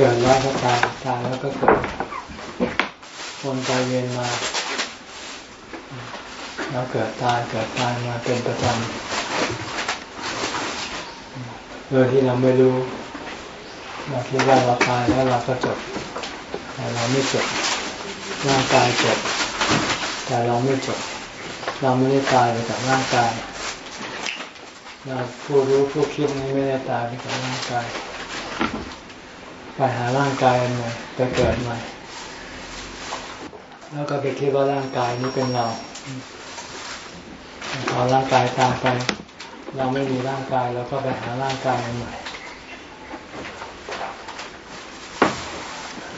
เกิดแล้วก็ตายตายแล้วก็เกิดวนไปเวียนมา แล้วเกิดตายเกิดตายมาเป็นประจำโดยที่เราไม่รู้เราคิดว่าเราตายแล้วเราก็จบแต่เราไม่จบร่างกายจบแต่เราไม่จบเราไม่ได้ตายไปกับร่างกายเราผู้รู้ผู้คิดนี้ไม่ได้ตายไปกับร่างกาย ไปหาร่างกายใหม่ไปเกิดใหม่ แล้วก็ไปคิดว่าร่างกายนี้เป็นเราพอร่างกายตายไป เราไม่มีร่างกายเราก็ไปหาร่างกายใหม่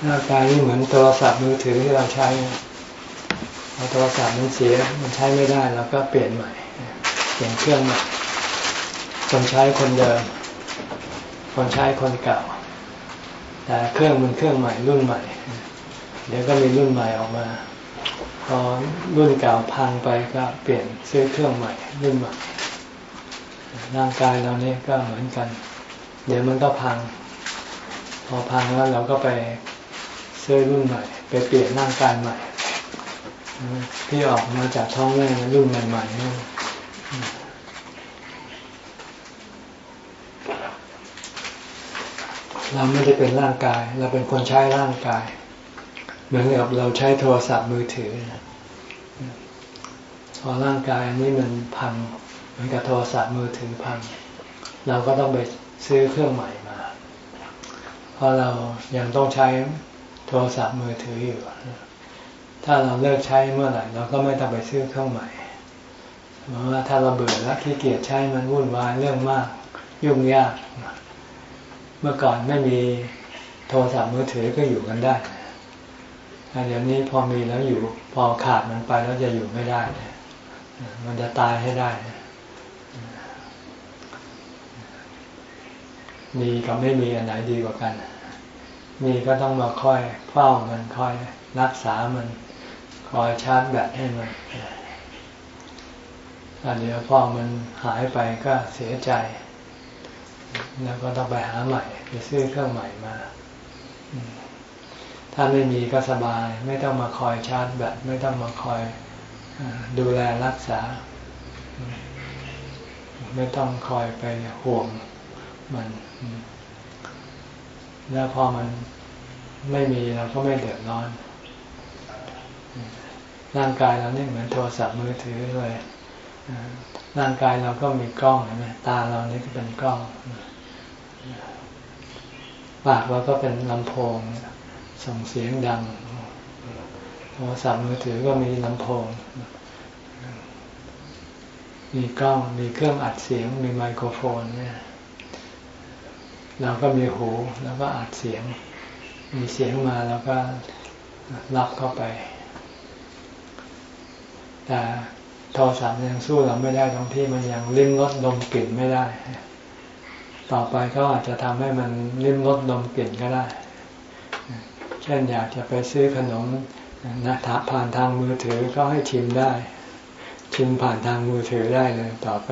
ร่างกายนี่เหมือนโทรศัพท์มือถือที่เราใช้พอโทรศัพท์มันเสียมันใช้ไม่ได้เราก็เปลี่ยนใหม่เปลี่ยนเครื่องใหม่คนใช้คนเดิม คนใช้คนเก่า แต่เครื่องมันเครื่องใหม่รุ่นใหม่ เดี๋ยวก็มีรุ่นใหม่ออกมา พอรุ่นเก่าพังไปก็เปลี่ยนซื้อเครื่องใหม่ รุ่นใหม่ ร่างกายเราเนี่ก็เหมือนกัน เดี๋ยวมันก็พัง พอพังแล้วเราก็ไปซื้อรุ่นใหม่ ไปเปลี่ยนร่างกายใหม่ที่ออกมาจากท้องแม่รุ่นใหม่ๆ เราไม่ได้เป็นร่างกาย เราเป็นคนใช้ร่างกาย เหมือนกับเราใช้โทรศัพท์มือถือพอร่างกายนี้มันพัง เหมือนกับโทรศัพท์มือถือพัง เราก็ต้องไปซื้อเครื่องใหม่มา เพราะเรายังต้องใช้โทรศัพท์มือถืออยู่ ถ้าเราเลิกใช้เมื่อไหร่เราก็ไม่ต้องไปซื้อเครื่องใหม่เพราะว่าถ้าเราเบื่อแล้วขี้เกียจใช้มันวุ่นวายเรื่องมาก ยุ่งยาก เมื่อก่อนไม่มีโทรศัพท์มือถือก็อยู่กันได้แต่เดี๋ยวนี้พอมีแล้วอยู่พอขาดมันไปแล้วจะอยู่ไม่ได้มันจะตายให้ได้ มีกับไม่มีอันไหนดีกว่ากัน มีก็ต้องมาคอยเฝ้ามันคอยรักษามัน คอยชาร์จแบตให้มันแต่เดี๋ยวพอมันหายไปก็เสียใจ แล้วก็ต้องไปหาใหม่ไปซื้อเครื่องใหม่มา ถ้าไม่มีก็สบาย ไม่ต้องมาคอยชาร์จแบตไม่ต้องมาคอยดูแลรักษา ไม่ต้องคอยไปห่วงมัน แล้วพอมันไม่มีเราก็ไม่เดือดร้อน ร่างกายเราเนี่ยเหมือนโทรศัพท์มือถือเลย ร่างกายเราก็มีกล้องเห็นไหมตาเรานี่ก็เป็นกล้อง ปากเราก็เป็นลำโพง ส่งเสียงดังโทรศัพท์มือถือก็มีลำโพง มีกล้อง มีเครื่องอัดเสียง มีไมโครโฟนเนี่ยเราก็มีหูแล้วก็อัดเสียง มีเสียงมาแล้วก็รับเข้าไป แต่ โทรศัพท์ยังสู้เราไม่ได้ตรงที่มันยังลิ้มรสดมกลิ่นไม่ได้ ต่อไปเขาอาจจะทำให้มันลิ้มรสดมกลิ่นก็ได้ เช่นอยากจะไปซื้อขนมนะผ่านทางมือถือก็ให้ชิมได้ ชิมผ่านทางมือถือได้เลยต่อไป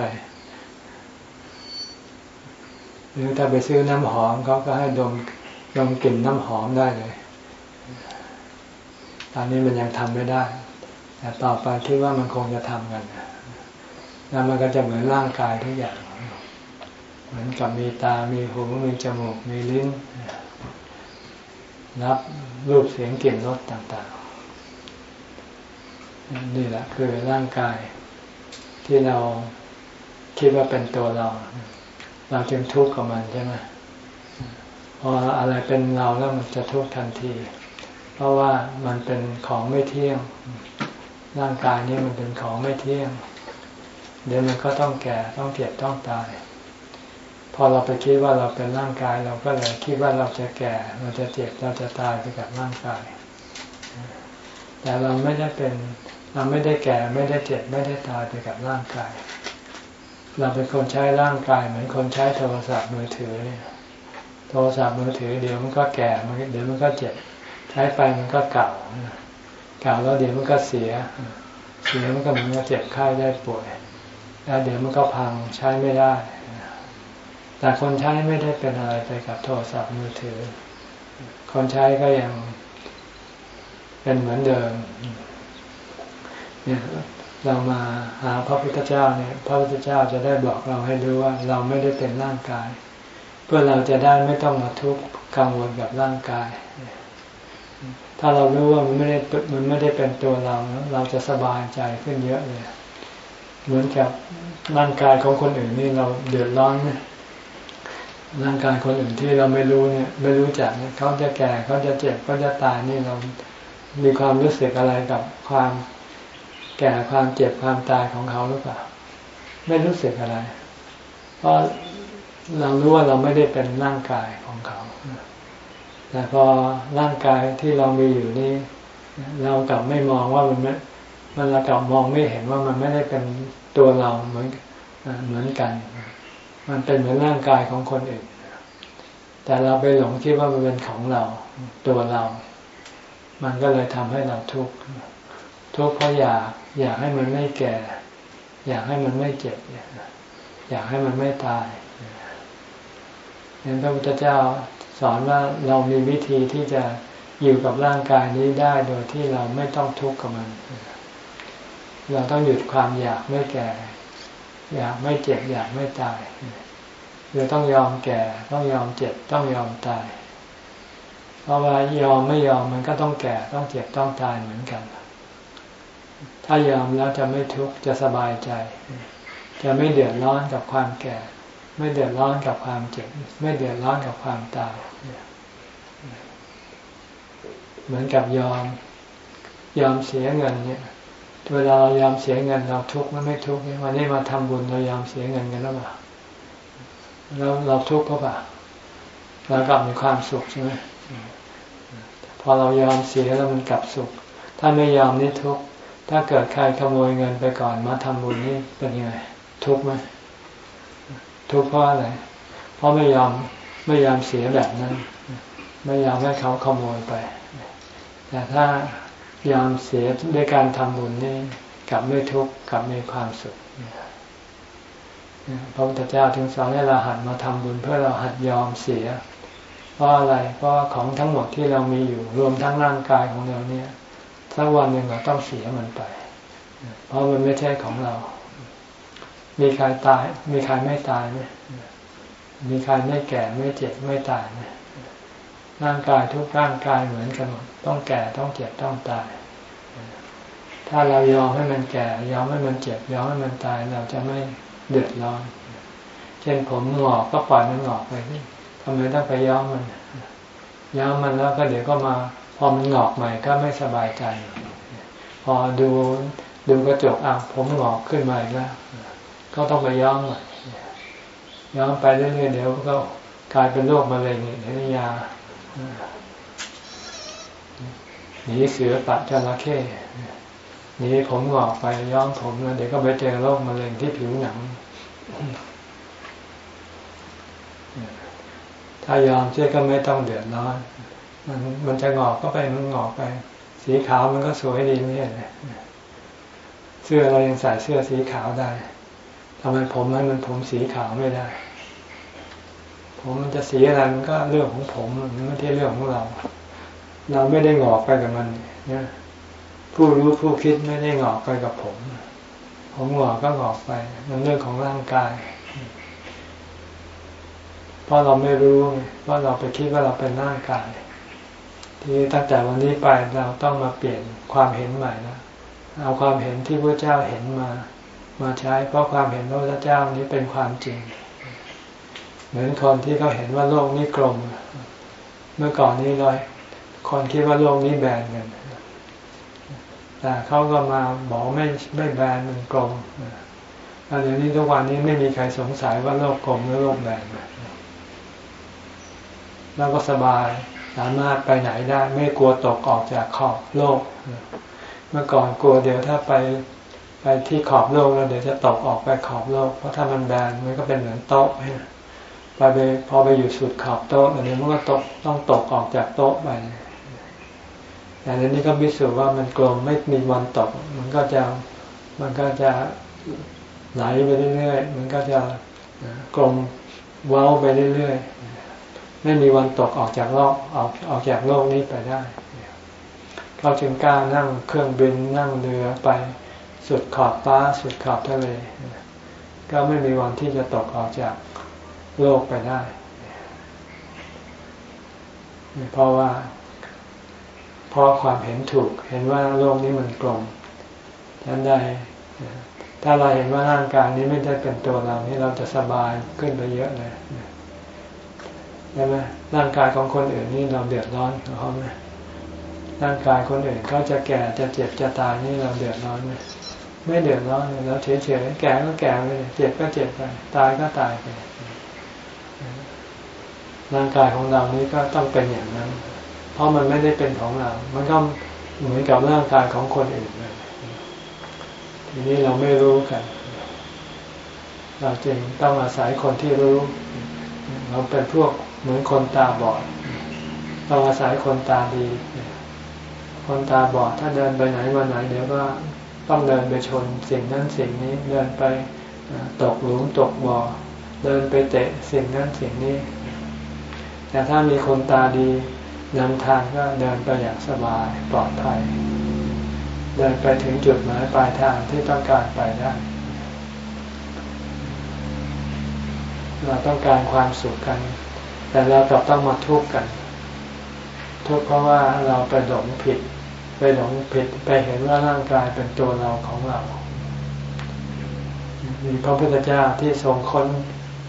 หรือถ้าไปซื้อน้ำหอมเขาก็ให้ดมดมกลิ่นน้ำหอมได้เลย ตอนนี้มันยังทำไม่ได้ แต่ต่อไปคิดว่ามันคงจะทำกันแล้วมันก็จะเหมือนร่างกายทุกอย่าง เหมือนกับมีตา มีหู มีจมูก มีลิ้น รับรูปเสียงกลิ่นรสต่างๆ นี่แหละคือร่างกายที่เราคิดว่าเป็นตัวเรา เราจึงทุกข์กับมันใช่ไหมพออะไรเป็นเราแล้วมันจะทุกข์ทันที เพราะว่ามันเป็นของไม่เที่ยง ร่างกายนี้มันเป็นของไม่เที่ยง เดี๋ยวมันก็ต้องแก่ต้องเจ็บต้องตาย พอเราไปคิดว่าเราเป็นร่างกายเราก็เลยคิดว่าเราจะแก่ เราจะเจ็บเราจะตายไปกับร่างกาย แต่เราไม่ได้เป็นเราไม่ได้แก่ไม่ได้เจ็บไม่ได้ตายไปกับร่างกาย เราเป็นคนใช้ร่างกายเหมือนคนใช้โทรศัพท์มือถือเนี่ยโทรศัพท์มือถือเดี๋ยวมันก็แก่ เดี๋ยวมันก็เจ็บ ใช้ไปมันก็เก่า เก่าแล้วเดี๋ยวมันก็เสีย เสียมันก็มันก็เจ็บไข้ได้ป่วย แล้วเดี๋ยวมันก็พังใช้ไม่ได้ แต่คนใช้ไม่ได้เป็นอะไรไปกับโทรศัพท์มือถือ คนใช้ก็ยังเป็นเหมือนเดิม เนี่ยเรามาหาพระพุทธเจ้าเนี่ย พระพุทธเจ้าจะได้บอกเราให้รู้ว่า เราไม่ได้เป็นร่างกาย เพื่อเราจะได้ไม่ต้องมาทุกข์กังวลกับร่างกาย ถ้าเรารู้ว่ามันไม่ได้มันไม่ได้เป็นตัวเรา เราจะสบายใจขึ้นเยอะเลยเหมือนกับร่างกายของคนอื่นนี่เราเดือดร้อนเนี่ยร่างกายคนอื่นที่เราไม่รู้เนี่ย ไม่รู้จักเนี่ยเขาจะแก่เขาจะเจ็บเขาจะตายนี่เรา มีความรู้สึกอะไรกับความแก่ความเจ็บความตายของเขาหรือเปล่า ไม่รู้สึกอะไร เพราะเรารู้ว่าเราไม่ได้เป็นร่างกายของเขา แต่พอร่างกายที่เรามีอยู่นี้ เรากลับไม่มองว่ามันมันเรากลับมองไม่เห็นว่ามันไม่ได้เป็นตัวเราเหมือนเหมือนกัน มันเป็นเหมือนร่างกายของคนอื่น แต่เราไปหลงคิดว่ามันเป็นของเราตัวเรา มันก็เลยทำให้เราทุกข์ทุกข์เพราะอยากอยากให้มันไม่แก่ อยากให้มันไม่เจ็บอยากให้มันไม่ตายนั้นพระพุทธเจ้า สอนว่าเรามีวิธีที่จะอยู่กับร่างกายนี้ได้โดยที่เราไม่ต้องทุกข์กับมัน เราต้องหยุดความอยากไม่แก่ อยากไม่เจ็บอยากไม่ตายเราต้องยอมแก่ ต้องยอมเจ็บต้องยอมตาย เพราะว่ายอมไม่ยอมมันก็ต้องแก่ต้องเจ็บต้องตายเหมือนกัน ถ้ายอมแล้วจะไม่ทุกข์จะสบายใจ จะไม่เดือดร้อนกับความแก่ ไม่เดือดร้อนกับความเจ็บ ไม่เดือดร้อนกับความตายเหมือนกับยอม ยอมเสียเงินเนี่ยเวลาเรายอมเสียเงินเราทุกข์มันไม่ทุกข์วันนี้มาทำบุญเรายอมเสียเงินกันแล้วเปล่าแล้วเราทุกข์เพราะป่ะเรากลับมีความสุขใช่ไหมพอเรายอมเสียแล้วมันกลับสุข ถ้าไม่ยอมนี่ทุกข์ถ้าเกิดใครขโมยเงินไปก่อนมาทำบุญนี่เป็นยังไงทุกข์ไหม ทุกข์เพราะอะไร เพราะไม่ยอมไม่ยอมเสียแบบนั้น ไม่ยอมให้เขาขโมยไป แต่ถ้ายอมเสียด้วยการทำบุญนี่กลับไม่ทุกข์กลับมีความสุขพระพุทธเจ้าถึงสอนให้เราหัดมาทำบุญเพื่อเราหัดยอมเสีย เพราะอะไร เพราะของทั้งหมดที่เรามีอยู่รวมทั้งร่างกายของเราเนี่ยสักวันหนึ่งเราต้องเสียมันไป เพราะมันไม่ใช่ของเรา มีใครตาย มีใครไม่ตายไหมมีใครไม่แก่ไม่เจ็บไม่ตายไหมร่างกายทุกร่างกายเหมือนกันหมดต้องแก่ต้องเจ็บต้องตาย ถ้าเรายอมให้มันแก่ยอมให้มันเจ็บยอมให้มันตายเราจะไม่เดือดร้อน เช่นผมหงอกก็ปล่อยมันหงอกไปทำไมต้องไปย้อมมัน ย้อมมันแล้วก็เดี๋ยวก็มา พอมันหงอกใหม่ก็ไม่สบายใจ พอดูดูกระจกอะผมหงอกขึ้นมาอีกแล้ว ก็ต้องไปย้อมใหม่ย้อมไปเรื่อยๆเดี๋ยวก็กลายเป็นโรคมะเร็งเนียาหนีเสือปัดจระเข้หนีผมหงอกไปย้อมผมแล้วเดี๋ยวก็ไปเจอโรคมะเร็งที่ผิวหนัง ถ้ายอมเชื่อก็ไม่ต้องเดือดร้อน มันมันจะงอกก็ไปมันงอกไป สีขาวมันก็สวยดีไม่ใช่ไหมเสื้อเรายังใส่เสื้อสีขาวได้ ทำไมผมมันมันผมสีขาวไม่ได้ ผมมันจะสีอะไรมันก็เรื่องของผมมันไม่ใช่เรื่องของเรา เราไม่ได้งอกไปกับมันเนี่ยผู้รู้ผู้คิดไม่ได้งอกไปกับผม ผมงอกก็งอกไป มันเรื่องของร่างกายเพราะเราไม่รู้เพราะเราไปคิดว่าเราเป็นร่างกาย ที่ตั้งแต่วันนี้ไปเราต้องมาเปลี่ยนความเห็นใหม่นะเอาความเห็นที่พระเจ้าเห็นมา มาใช้ เพราะความเห็นพระเจ้านี้เป็นความจริง เหมือนคนที่เขาเห็นว่าโลกนี้กลม เมื่อก่อนนี้เลยคนคิดว่าโลกนี้แบนกันแต่เขาก็มาบอกไม่ไม่แบนมันกลมแล้วเดี๋ยวนี้ทุกวันนี้ไม่มีใครสงสัยว่าโลกกลมหรือโลกแบนแล้วก็สบายสามารถไปไหนได้ ไม่กลัวตกออกจากขอบโลก เมื่อก่อนกลัวเดี๋ยวถ้าไป ที่ขอบโลกแล้วเดี๋ยวจะตกออกไปขอบโลก เพราะถ้ามันแบนมันก็เป็นเหมือนโต๊ะไปไปพอไปอยู่สุดขอบโต๊ะเดี๋ยวมันก็ตกต้องตกออกจากโต๊ะไปแต่ในนี้ก็พิสูจน์ว่ามันกลมไม่มีวันตก มันก็จะมันก็จะไหลไปเรื่อยๆ มันก็จะกลมเว้าไปเรื่อยๆ ไม่มีวันตกออกจากโลกออกออกจากโลกนี้ไปได้ เขาจึงกล้านั่งเครื่องบินนั่งเรือไป สุดขอบฟ้าสุดขอบทะเล ก็ไม่มีวันที่จะตกออกจากโลกไปได้ เพราะว่าเพราะความเห็นถูกเห็นว่าโลกนี้มันกลมฉันได้ถ้าเราเห็นว่าร่างกายนี้ไม่ได้เป็นตัวเรานี่เราจะสบายขึ้นไปเยอะเลยใช่ไหมร่างกายของคนอื่นนี่เราเดือดร้อนของเขาไหมร่างกายคนอื่นเขาจะแก่จะเจ็บจะตายนี่เราเดือดร้อนไหม ไม่เดือดร้อนเราเฉยเฉยแก่ก็แก่ไปเจ็บก็เจ็บไปตายก็ตายไปร่างกายของเรานี้ก็ต้องเป็นอย่างนั้น เพราะมันไม่ได้เป็นของเรา มันก็เหมือนกับร่างกายของคนอื่นเลยทีนี้เราไม่รู้กัน เราจึงต้องอาศัยคนที่รู้ เราเป็นพวกเหมือนคนตาบอด ต้องอาศัยคนตาดี คนตาบอดถ้าเดินไปไหนมาไหนเดี๋ยวก็ ต้องเดินไปชนสิ่งนั้นสิ่งนี้เดินไปตกหลุมตกบ่อเดินไปเตะสิ่งนั้นสิ่งนี้ แต่ถ้ามีคนตาดีนำทางก็เดินไปอย่างสบายปลอดภัย เดินไปถึงจุดหมายปลายทางที่ต้องการไปได้เราต้องการความสุขกัน แต่เรากลับต้องมาทุกข์กัน ทุกข์เพราะว่าเราไปหลงผิด ไปหลงผิดไปเห็นว่าร่างกายเป็นตัวเราของเรา มีพระพุทธเจ้าที่ทรงค้น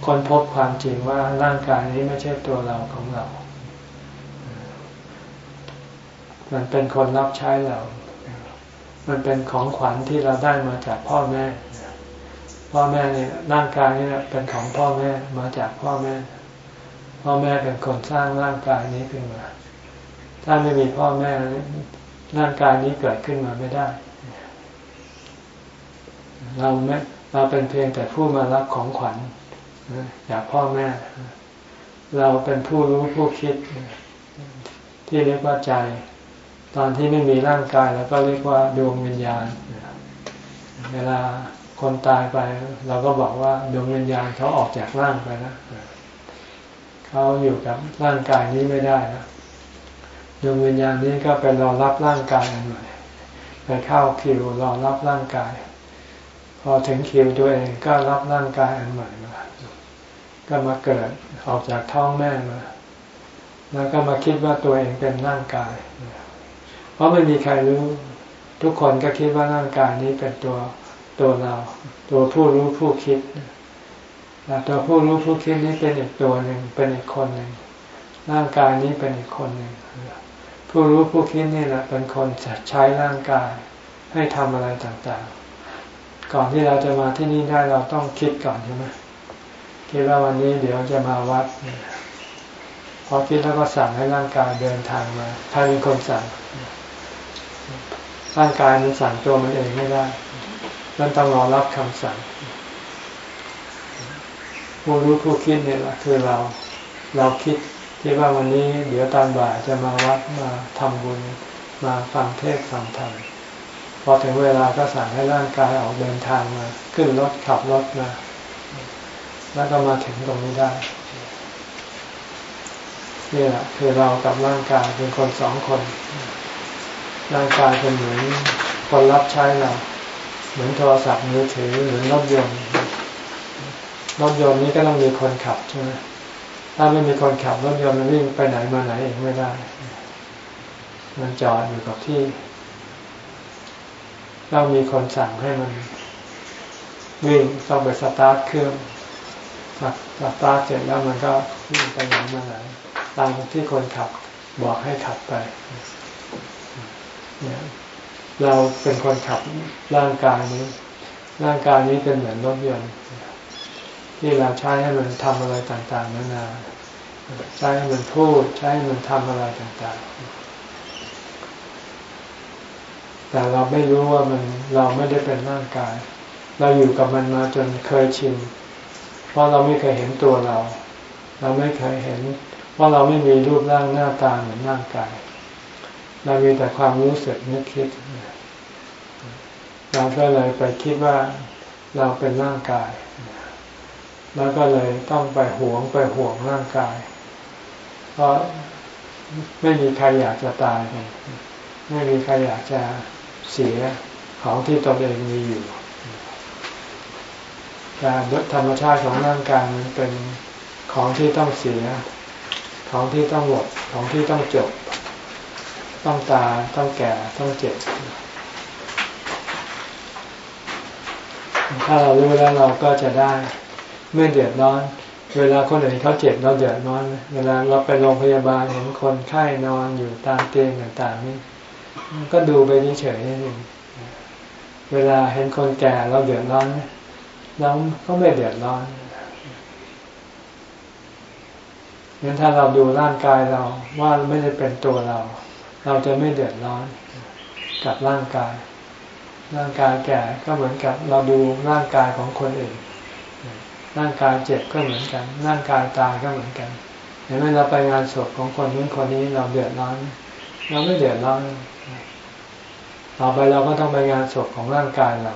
ค้นพบความจริงว่าร่างกายนี้ไม่ใช่ตัวเราของเรา มันเป็นคนรับใช้เรา มันเป็นของขวัญที่เราได้มาจากพ่อแม่ พ่อแม่เนี่ยร่างกายนี่เป็นของพ่อแม่มาจากพ่อแม่ พ่อแม่เป็นคนสร้างร่างกายนี้ขึ้นมา ถ้าไม่มีพ่อแม่ ร่างกายนี้เกิดขึ้นมาไม่ได้ เราไม่เราเป็นเพียงแต่ผู้มารับของขวัญจากพ่อแม่ เราเป็นผู้รู้ผู้คิด ที่เรียกว่าใจ ตอนที่ไม่มีร่างกายแล้วก็เรียกว่าดวงวิญญาณ เวลาคนตายไป เราก็บอกว่าดวงวิญญาณเขาออกจากร่างไปนะเขาอยู่กับร่างกายนี้ไม่ได้นะ ดวงวิญญาณนี้ก็ไปรอรับร่างกายอันใหม่ไปเข้าคิวรอรับร่างกาย พอถึงคิวตัวเองก็รับร่างกายอันใหม่มาก็มาเกิดออกจากท้องแม่มา แล้วก็มาคิดว่าตัวเองเป็นร่างกาย เพราะไม่มีใครรู้ ทุกคนก็คิดว่าร่างกายนี้เป็นตัวตัวเรา ตัวผู้รู้ผู้คิดแต่ตัวผู้รู้ผู้คิดนี้เป็นอีกตัวหนึ่งเป็นอีกคนหนึ่งร่างกายนี้เป็นอีกคนหนึ่ง ผู้รู้ผู้คิดนี่แหละเป็นคนใช้ร่างกายให้ทำอะไรต่างๆ ก่อนที่เราจะมาที่นี่ได้เราต้องคิดก่อนใช่ไหมคิดว่าวันนี้เดี๋ยวจะมาวัดพอคิดแล้วก็สั่งให้ร่างกายเดินทางมาใครเป็นคนสั่ง ร่างกายมันสั่งตัวมันเองไม่ได้มันต้องรอรับคำสั่ง ผู้รู้ผู้คิดเนี่ยแหละคือเรา เราคิด ที่ว่าวันนี้เดี๋ยวตอนบ่ายจะมาวัดมาทำบุญมาฟังเทศฟังธรรมพอถึงเวลาก็สั่งให้ร่างกายออกเดินทางมา ขึ้นรถขับรถมา แล้วก็มาถึงตรงนี้ได้นี่แหละคือเรากับร่างกายเป็นคนสองคน ร่างกายเป็นเหมือนคนรับใช้เรา เหมือนโทรศัพท์มือถือเหมือนรถยนต์รถยนต์นี้ก็ต้องมีคนขับใช่ไหม ถ้าไม่มีคนขับรถยนต์มันวิ่งไปไหนมาไหนเองไม่ได้ มันจอดอยู่กับที่ต้องมีคนสั่งให้มันวิ่งต้องไปสตาร์ทเครื่องสตาร์ทเสร็จแล้วมันก็วิ่งไปไหนมาไหนตามที่คนขับบอกให้ขับไปเราเป็นคนขับร่างกายนี้ ร่างกายนี้เป็นเหมือนรถยนต์ ที่เราใช้ให้มันทำอะไรต่างๆนานาใช้ให้มันพูดใช้ให้มันทำอะไรต่างๆ แต่เราไม่รู้ว่ามันเราไม่ได้เป็นร่างกาย เราอยู่กับมันมาจนเคยชินเพราะเราไม่เคยเห็นตัวเรา เราไม่เคยเห็นเพราเราไม่มีรูปร่างหน้าตาเหมือนร่างกาย เรามีแต่ความรู้สึกนึกคิด เราก็เลยไปคิดว่าเราเป็นร่างกาย แล้วก็เลยต้องไปหวงไปห่วงร่างกาย เพราะไม่มีใครอยากจะตายไม่มีใครอยากจะเสียของที่ตนเองมีอยู่การธรรมชาติของร่างกายมันเป็นของที่ต้องเสีย ของที่ต้องหมด ของที่ต้องจบ ต้องตายต้องแก่ ต้องเจ็บ ถ้าเรารู้แล้วเราก็จะได้ ไม่เดือดร้อน เวลาคนอื่นเขาเจ็บเราเดือดร้อน เวลาเราไปโรงพยาบาลเห็นคนไข้นอนอยู่ตามเตียงต่างๆนี่ก็ดูไปเฉยๆนี่เองเวลาเห็นคนแก่เราเดือดร้อนเราก็ไม่เดือดร้อนงั้นถ้าเราดูร่างกายเราว่าไม่ได้เป็นตัวเรา เราจะไม่เดือดร้อนกับร่างกาย ร่างกายแก่ก็เหมือนกับเราดูร่างกายของคนอื่น ร่างกายเจ็บก็เหมือนกัน ร่างกายตายก็เหมือนกันเห็นไหมเราไปงานศพของคนนู้นคนนี้เราเดือดร้อนเราไม่เดือดร้อนต่อไปเราก็ต้องไปงานศพของร่างกายเรา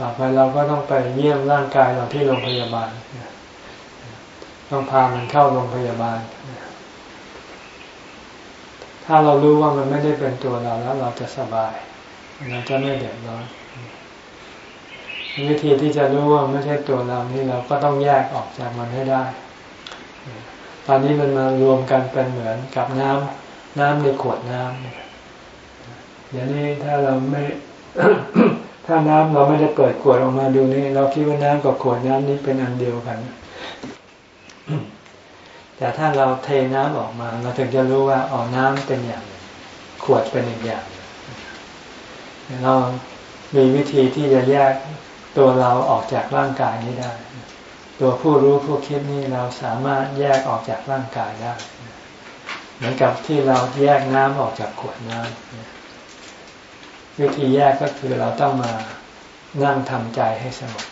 ต่อไปเราก็ต้องไปเยี่ยมร่างกายเราที่โรงพยาบาล ต้องพามันเข้าโรงพยาบาล ถ้าเรารู้ว่ามันไม่ได้เป็นตัวเราแล้ว เราจะสบาย เราจะไม่เดือดร้อน วิธีที่จะรู้ว่าไม่ใช่ตัวเรานี่เราก็ต้องแยกออกจากมันให้ได้ ตอนนี้มันมารวมกันเป็นเหมือนกับน้ำน้ำในขวดน้ำเดี๋ยวนี้ถ้าเราไม่ถ้าน้ำเราไม่ได้เปิดขวดออกมาดูนี่เราคิดว่าน้ำกับขวดน้ำนี้เป็นอันเดียวกัน แต่ถ้าเราเทน้ำออกมา เราถึงจะรู้ว่าอ๋อน้ำเป็นอย่าง ขวดเป็นอีกอย่างเรามีวิธีที่จะแยก ตัวเราออกจากร่างกายนี้ได้ ตัวผู้รู้ผู้คิดนี่เราสามารถแยกออกจากร่างกายได้ เหมือนกับที่เราแยกน้ำออกจากขวดน้ำวิธีแยกก็คือเราต้องมานั่งทำใจให้สงบ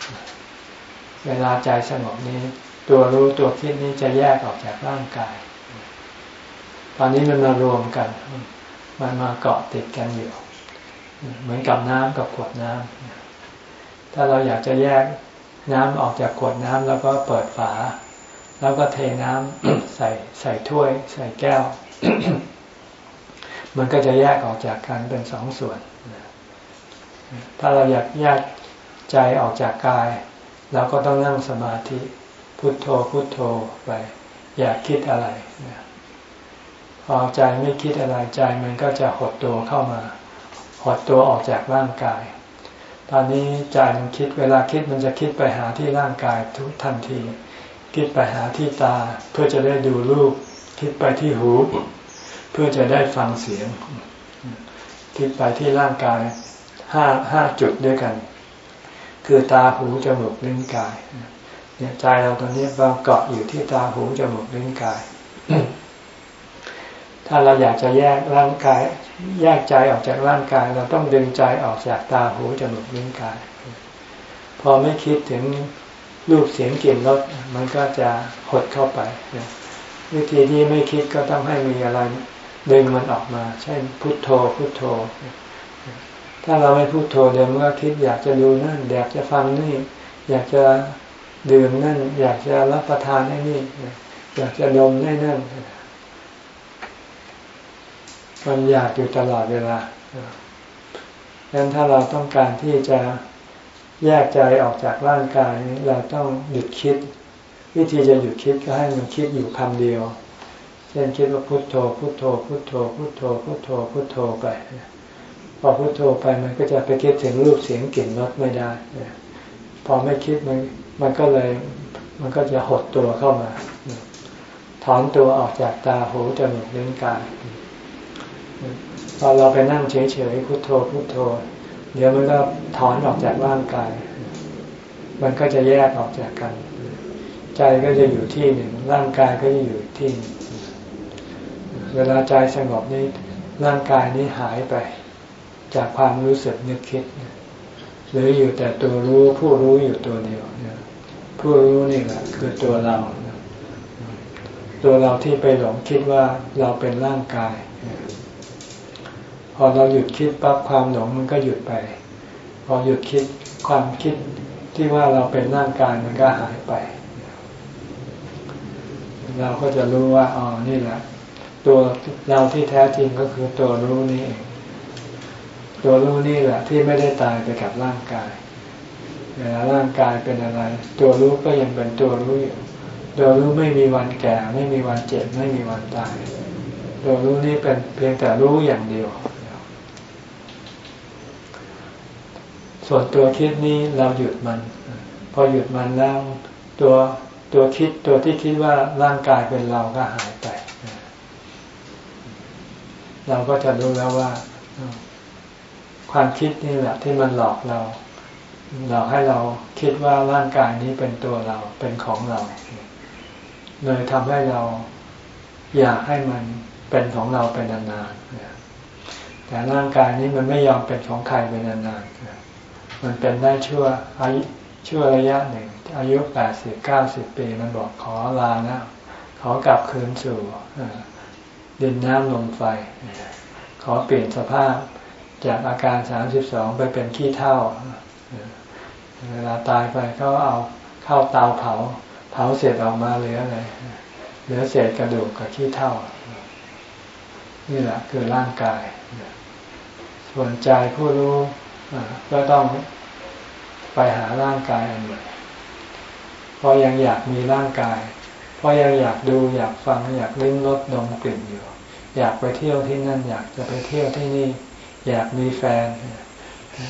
เวลาใจสงบนี้ ตัวรู้ตัวคิดนี้จะแยกออกจากร่างกาย ตอนนี้มันมารวมกัน มันมาเกาะติดกันอยู่ เหมือนกับน้ำกับขวดน้ำ ถ้าเราอยากจะแยกน้ำออกจากขวดน้ำแล้วก็เปิดฝา แล้วก็เทน้ำใส่ใส่ถ้วย ใส่แก้ว มันก็จะแยกออกจากกันเป็นสองส่วน ถ้าเราอยากแยกใจออกจากกายเราก็ต้องนั่งสมาธิ พุโทโธพุโทโธไป อยากคิดอะไรพอใจไม่คิดอะไรใจมันก็จะหดตัวเข้ามา หดตัวออกจากร่างกาย ตอนนี้ใจมันคิดเวลาคิดมันจะคิดไปหาที่ร่างกายทุกทันที คิดไปหาที่ตาเพื่อจะได้ดูรูป คิดไปที่หู เพื่อจะได้ฟังเสียง คิดไปที่ร่างกายห้าห้าจุดด้วยกัน คือตาหูจมูกลิ้นกายเนี่ยใจเราตอนนี้เราเกาะอยู่ที่ตาหูจมูกลิ้นกาย ถ้าเราอยากจะแยกร่างกาย แยกใจออกจากร่างกาย เราต้องดึงใจออกจากตาหูจมูกลิ้นกาย พอไม่คิดถึงรูปเสียงกลิ่นรสมันก็จะหดเข้าไป วิธีที่ไม่คิดก็ต้องให้มีอะไรดึงมันออกมา เช่นพุทโธพุทโธ ถ้าเราไม่พูดโทเดี๋ยวมันก็คิดอยากจะดูนั่นอยากจะฟังนี่ อยากจะดื่มนั่น อยากจะรับประทานไอ้นี่ อยากจะดมได้นั่น มันอยากอยู่ตลอดเวลาดังนั้นถ้าเราต้องการที่จะแยกใจออกจากร่างกายเราต้องหยุดคิด วิธีจะหยุดคิดก็ให้มันคิดอยู่คำเดียว เช่นคิดว่าพุโทโธ พุโทโธ พุโทโธ พุโทโธ พุโทโธ พุโทโธไป พอพุโทโธไปมันก็จะไปคิดถึงรูปเสียงกลิ่นรสไม่ได้ พอไม่คิดมันมันก็เลยมันก็จะหดตัวเข้ามา ถอนตัวออกจากตาหูจมูกลิ้นกาย พอเราไปนั่งเฉยๆพุโทโธพุโทโธ เดี๋ยวมันก็ถอนออกจากร่างกาย มันก็จะแยกออกจากกัน ใจก็จะอยู่ที่หนึ่งร่างกายก็จะอยู่ที่หนึ่งเวลาใจสงบนี้ร่างกายนี้หายไป จากความรู้สึกนึกคิด หรืออยู่แต่ตัวรู้ผู้รู้อยู่ตัวเดียวผู้รู้นี่แหละคือตัวเรา ตัวเราที่ไปหลงคิดว่าเราเป็นร่างกาย พอเราหยุดคิดปั๊บความหลงมันก็หยุดไป พอหยุดคิดความคิดที่ว่าเราเป็นร่างกายมันก็หายไป เราก็จะรู้ว่าอ๋อนี่แหละ ตัวเราที่แท้จริงก็คือตัวรู้นี่เองตัวรู้นี่แหละ ที่ไม่ได้ตายไปกับร่างกายเวลาร่างกายเป็นอะไร ตัวรู้ก็ยังเป็นตัวรู้อยู่ตัวรู้ไม่มีวันแก่ ไม่มีวันเจ็บไม่มีวันตาย ตัวรู้นี่เป็นเพียงแต่รู้อย่างเดียว ส่วนตัวคิดนี้เราหยุดมัน พอหยุดมันแล้วตัวตัวคิดตัวที่คิดว่าร่างกายเป็นเราก็หายไป เราก็จะรู้แล้วว่า ความคิดนี่แหละที่มันหลอกเราหลอกให้เราคิดว่าร่างกายนี้เป็นตัวเราเป็นของเราเลยทำให้เราอยากให้มันเป็นของเราเป็นนานๆแต่ร่างกายนี้มันไม่ยอมเป็นของใครเป็นนานๆ มันเป็นได้ชั่วอายุชั่วระยะหนึ่ง อายุแปดสิบเก้าสิบปีมันบอกขอลานะ ขอกลับคืนสู่ดินน้ำลมไฟ ขอเปลี่ยนสภาพจากอาการสามสิบสองไปเป็นขี้เท่า เวลาตายไปเขาเอาเข้าเตาเผา เผาเสร็จออกมาเหลืออะไรเหลือเศษกระดูกกับขี้เท่า นี่แหละคือร่างกาย ส่วนใจผู้รู้ ก็ต้องไปหาร่างกายอันใหม่เพราะยังอยากมีร่างกายเพราะยังอยากดูอยากฟังอยากลิ้มรสดมกลิ่นอยู่ อยากไปเที่ยวที่นั่น อยากจะไปเที่ยวที่นี่ อยากมีแฟน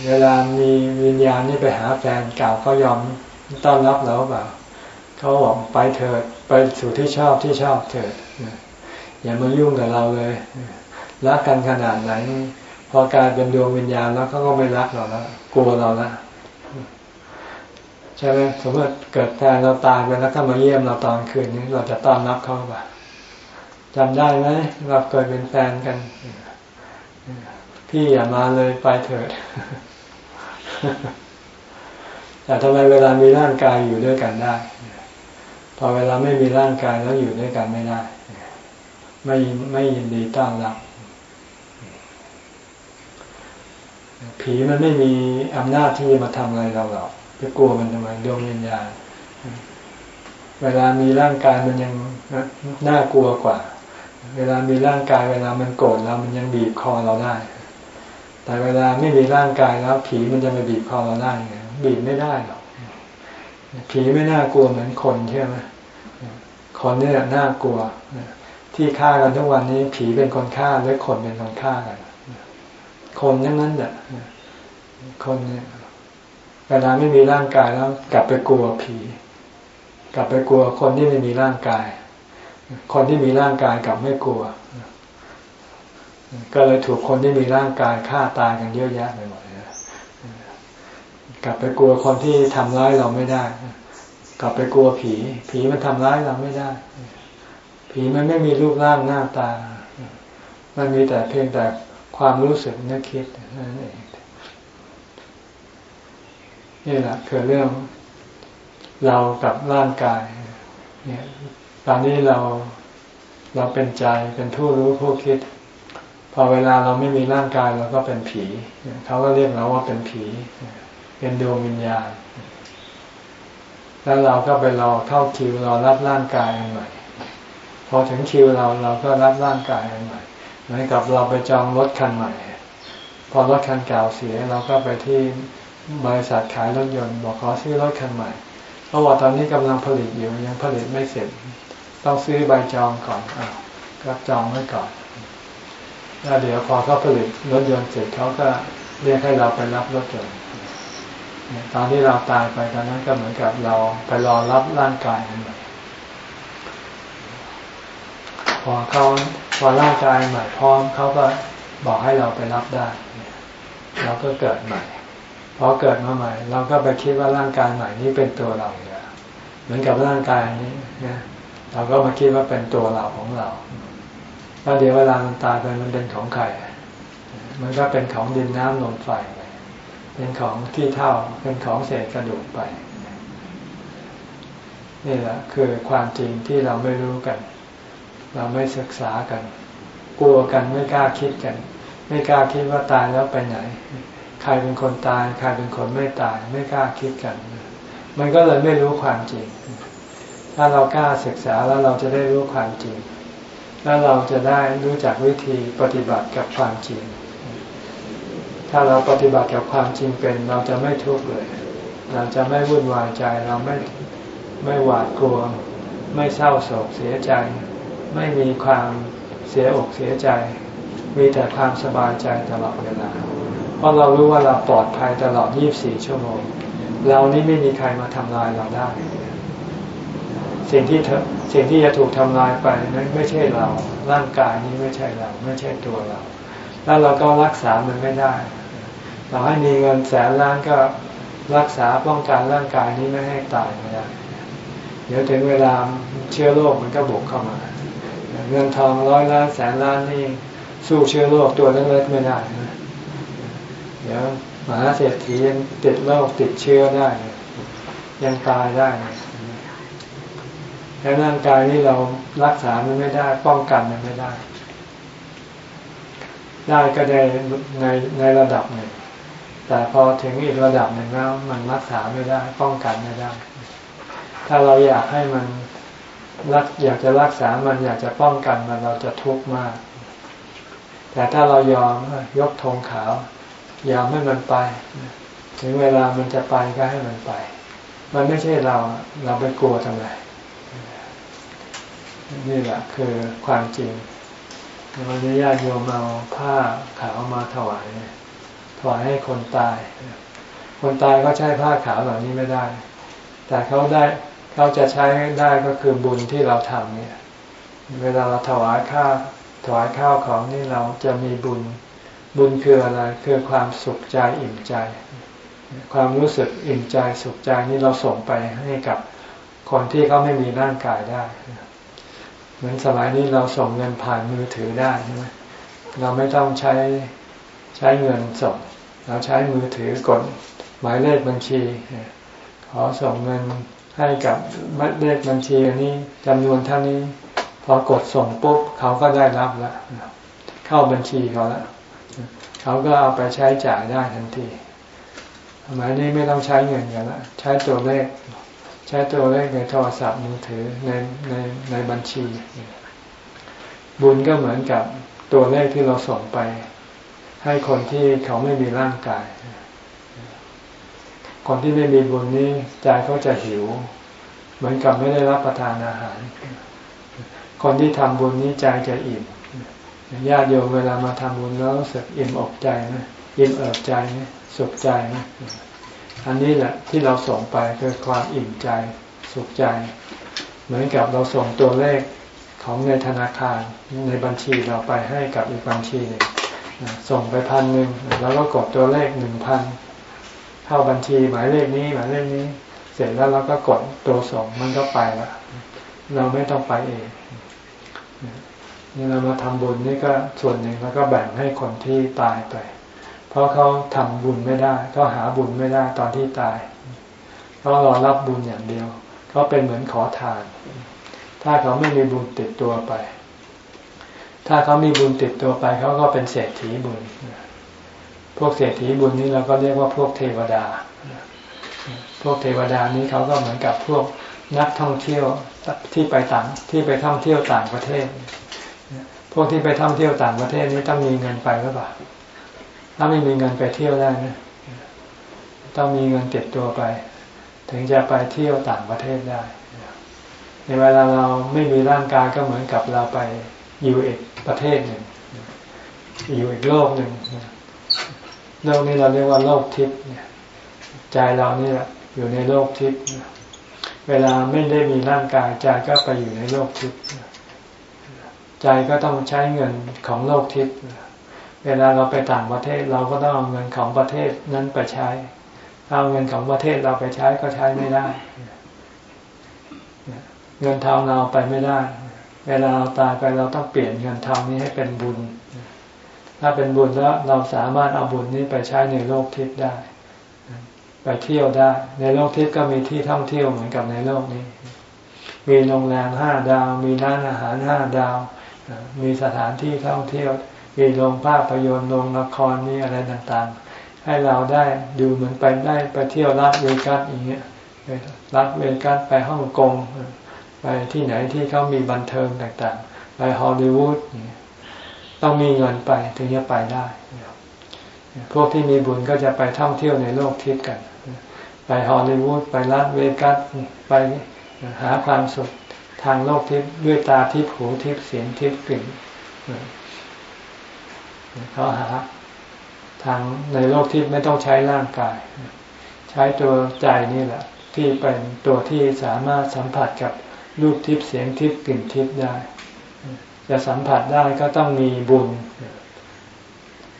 เวลามีวิญญาณนี่ไปหาแฟนเก่าเขายอมต้อนรับเราเปล่าเขาบอกไปเถิดไปสู่ที่ชอบที่ชอบเถิดอย่ามายุ่งกับเราเลยรักกันขนาดไหน พอกลายเป็นดวงวิญญาณแล้วเขาก็ไม่รักเราแล้วกลัวเราแล้วใช่ไหมสมมติเกิดแฟนเราตายไปแล้วก็มาเยี่ยมเราตอนคืนนี้ เราจะต้อนรับเขาป่ะจำได้ไหมเราเคยเป็นแฟนกัน พี่อย่ามาเลยไปเถิด แต่ทำไมเวลามีร่างกายอยู่ด้วยกันได้ พอเวลาไม่มีร่างกายแล้วอยู่ด้วยกันไม่ได้ ไม่ไม่ยินดีต้อนรับ ผีมันไม่มีอำนาจที่จะมาทำอะไรเราหรอกจะกลัวมันทำไมดวงวิญญาณเวลามีร่างกายมันยังน่ากลัวกว่า เวลามีร่างกาย เวลามันโกรธเรามันยังบีบคอเราได้ แต่เวลาไม่มีร่างกายแล้ว ผีมันจะมาบีบคอเราได้ไงบีบไม่ได้หรอกผีไม่น่ากลัวเหมือนคนใช่ไหมคนนี่แหละน่ากลัวที่ฆ่ากันทุกวันนี้ ผีเป็นคนฆ่าหรือคนเป็นคนฆ่ากัน คนนั้นนั้นแหละคนเนี่ยเวลาไม่มีร่างกายแล้ว กลับไปกลัวผี กลับไปกลัวคนที่ไม่มีร่างกาย คนที่มีร่างกายกลับไม่กลัว ก็เลยถูกคนที่มีร่างกายฆ่าตายกันเยอะแยะไปหมดกลับไปกลัวคนที่ทำร้ายเราไม่ได้ กลับไปกลัวผี ผีมันทำร้ายเราไม่ได้ ผีมันไม่มีรูปร่างหน้าตา มันมีแต่เพียงแต่ ความรู้สึกนึกคิดนั่นเองนี่แหละคือเรื่องเรากับร่างกาย เนี่ย ตอนนี้เราเราเป็นใจเป็นผู้รู้ผู้คิด พอเวลาเราไม่มีร่างกายเราก็เป็นผีเขาก็เรียกเราว่าเป็นผี เป็นดวงวิญญาณ แล้วเราก็ไปรอเข้าคิวรอรับร่างกายอันใหม่ พอถึงคิวเราเราก็รับร่างกายอันใหม่ เหมือนกับเราไปจองรถคันใหม่ พอรถคันเก่าเสียเราก็ไปที่บริษัทขายรถยนต์บอกขอซื้อรถคันใหม่เพราะว่าตอนนี้กำลังผลิตอยู่ยังผลิตไม่เสร็จ ต้องซื้อใบจองก่อนอก็จองไว้ก่อนแล้วเดี๋ยวพอเขาผลิตรถยนต์เสร็จเขาก็เรียกให้เราไปรับรถยนต์ตอนที่เราตายไปตอนนั้นก็เหมือนกับเราไปรอรับร่างกายใหม่พอเขา พอร่างกายใหม่พร้อมเขาก็บอกให้เราไปรับได้เราก็เกิดใหม่พอเกิดมาใหม่ เราก็ไปคิดว่าร่างกายใหม่นี้เป็นตัวเราเนี่ยเหมือนกับร่างกายนี้นะเราก็มาคิดว่าเป็นตัวเราของเราแล้วเดี๋ยวเวลามันตายไปมันเป็นของใครมันก็เป็นของดินน้ำลมไฟไปเป็นของที่เท่าเป็นของเศษกระดูกไป นี่แหละคือความจริงที่เราไม่รู้กัน เราไม่ศึกษากัน กลัวกันไม่กล้าคิดกัน ไม่กล้าคิดว่าตายแล้วไปไหน ใครเป็นคนตาย ใครเป็นคนไม่ตาย ไม่กล้าคิดกัน มันก็เลยไม่รู้ความจริงถถ้าเรากล้าศึกษาแล้วเราจะได้รู้ความจริง แล้วเราจะได้รู้จักวิธีปฏิบัติกับความจริง ถ้าเราปฏิบัติกับความจริงเป็น เราจะไม่ทุกข์เลย เราจะไม่วุ่นวายใจเราไม่ไม่หวาดกลัว ไม่เศร้าโศกเสียใจ ไม่มีความเสียอกเสียใจ มีแต่ความสบายใจตลอดเวลา เพราะเรารู้ว่าเราปลอดภัยตลอด 24 ชั่วโมง เรานี่ไม่มีใครมาทำลายเราได้ สิ่งที่สิ่งที่จะถูกทำลายไปนั้นไม่ใช่เรา ร่างกายนี้ไม่ใช่เรา ไม่ใช่ตัวเรา แล้วเราก็รักษามันไม่ได้เราให้มีเงินแสนล้านก็รักษาป้องกันร่างกายนี้ไม่ให้ตายไม่ได้ เดี๋ยวถึงเวลาเชื้อโรคมันก็บุกเข้ามา เงินทองร้อยล้านแสนล้านนี่สู้เชื้อโรคตัวเล็กๆไม่ได้นะเดี๋ยวมหาเศรษฐียังติดโรคติดเชื้อได้ ยังตายได้แล้วร่างกายนี้เรารักษามันไม่ได้ ป้องกันมันไม่ได้ ได้ก็ได้ในในระดับหนึ่งแต่พอถึงอีกระดับหนึ่งแล้วมันรักษาไม่ได้ ป้องกันไม่ได้ ถ้าเราอยากให้มัน รักอยากจะรักษามันอยากจะป้องกันมันเราจะทุกข์มาก แต่ถ้าเรายอมยกธงขาว ยอมให้มันไป ถึงเวลามันจะไปก็ให้มันไป มันไม่ใช่เราเราไปกลัวทำไมนี่แหละคือความจริงวันนี้ญาติโยมเอาผ้าขาวมาถวายถวายให้คนตาย คนตายก็ใช้ผ้าขาวเหล่านี้ไม่ได้ แต่เขาได้ เขาจะใช้ได้ก็คือบุญที่เราทำเนี่ย เวลาเราถวายข้าวถวายข้าวของนี่เราจะมีบุญ บุญคืออะไรคือความสุขใจอิ่มใจ ความรู้สึกอิ่มใจสุขใจนี่เราส่งไปให้กับคนที่เขาไม่มีร่างกายได้ เหมือนสมัยนี้เราส่งเงินผ่านมือถือได้ใช่ไหมเราไม่ต้องใช้ใช้เงินส่ง เราใช้มือถือกดหมายเลขบัญชี ขอส่งเงิน ให้กับเลขบัญชีอันนี้จำนวนเท่านี้ พอกดส่งปุ๊บเขาก็ได้รับล้วเข้าบัญชีเขาล้วเขาก็เอาไปใช้จ่ายได้ทันทีสมัยนี้ไม่ต้องใช้เงินกันล้วใช้ตัวเลข ใช้ตัวเลขในโทรศัพท์มือถือในในในบัญชี บุญก็เหมือนกับตัวเลขที่เราส่งไป ให้คนที่เขาไม่มีร่างกาย คนที่ไม่มีบุญนี้ใจเขาจะหิว เหมือนกับไม่ได้รับประทานอาหาร คนที่ทำบุญนี้ใจจะอิ่มญาติโยมเวลามาทำบุญแล้วรู้สึกอิ่มอกใจนะอิ่มเอิบใจนะสุขใจนะอันนี้แหละที่เราส่งไปคือความอิ่มใจสุขใจ เหมือนกับเราส่งตัวเลขของในธนาคารในบัญชีเราไปให้กับอีกบัญชีนึงส่งไปพันหนึ่งแล้วก็กดตัวเลขหนึ่งพัน เข้าบัญชีหมายเลขนี้หมายเลขนี้ เสร็จแล้วเราก็กดตัวส่งมันก็ไปละเราไม่ต้องไปเองนี่เรามาทำบุญนี่ก็ส่วนหนึ่งแล้วก็แบ่งให้คนที่ตายไป เพราะเขาทำบุญไม่ได้เขาหาบุญไม่ได้ตอนที่ตายเขารอรับบุญอย่างเดียวเขาเป็นเหมือนขอทาน ถ้าเขาไม่มีบุญติดตัวไป ถ้าเขามีบุญติดตัวไปเขาก็เป็นเศรษฐีบุญ พวกเศรษฐีบุญนี้เราก็เรียกว่าพวกเทวดา พวกเทวดานี้เขาก็เหมือนกับพวกนักท่องเที่ยวที่ไปต่างที่ไปท่องเที่ยวต่างประเทศ พวกที่ไปท่องเที่ยวต่างประเทศนี้ต้องมีเงินไปหรือเปล่าถ้าไม่มีเงินไปเที่ยวได้นะต้องมีเงินติดตัวไป ถึงจะไปเที่ยวต่างประเทศได้ ในเวลาเราไม่มีร่างกายก็เหมือนกับเราไปอยู่อีกประเทศหนึ่งอยู่อีกโลกหนึ่ง โลกนี้เราเรียกว่าโลกทิพย์ใจเรานี่แหละอยู่ในโลกทิพย์เวลาไม่ได้มีร่างกายใจก็ไปอยู่ในโลกทิพย์ใจก็ต้องใช้เงินของโลกทิพย์เวลาเราไปต่างประเทศเราก็ต้องเอาเงินของประเทศนั้นไปใช้เอาเงินของประเทศเราไปใช้ก็ใช้ไม่ได้ เงินทองเราไปไม่ได้ เวลาเราตายไปเราต้องเปลี่ยนเงินทองนี้ให้เป็นบุญ ถ้าเป็นบุญแล้วเราสามารถเอาบุญนี้ไปใช้ในโลกทิพย์ได้ ไปเที่ยวได้ ในโลกทิพย์ก็มีที่ท่องเที่ยวเหมือนกับในโลกนี้ มีโรงแรมห้าดาว มีร้านอาหารห้าดาว มีสถานที่ท่องเที่ยว มีโรงภาพยนตร์โรงละครมีอะไรต่างๆ ให้เราได้ดูเหมือนไปได้ไปเที่ยวลาสเวกัสอย่างเงี้ยลาสเวกัสไปฮ่องกงไปไปที่ไหนที่เขามีบันเทิงต่างๆ ไปฮอลลีวูด ต้องมีเงินไปถึงจะไปได้ พวกที่มีบุญก็จะไปท่องเที่ยวในโลกทิพย์กัน ไปฮอลลีวูดไปลาสเวกัสไปหาความสุขทางโลกทิพย์ด้วยตาทิพย์หูทิพย์เสียงทิพย์กลิ่นเขาหาทางในโลกทิพย์ไม่ต้องใช้ร่างกาย ใช้ตัวใจนี่แหละ ที่เป็นตัวที่สามารถสัมผัสกับรูปทิพย์เสียงทิพย์กลิ่นทิพย์ได้ จะสัมผัสได้ก็ต้องมีบุญ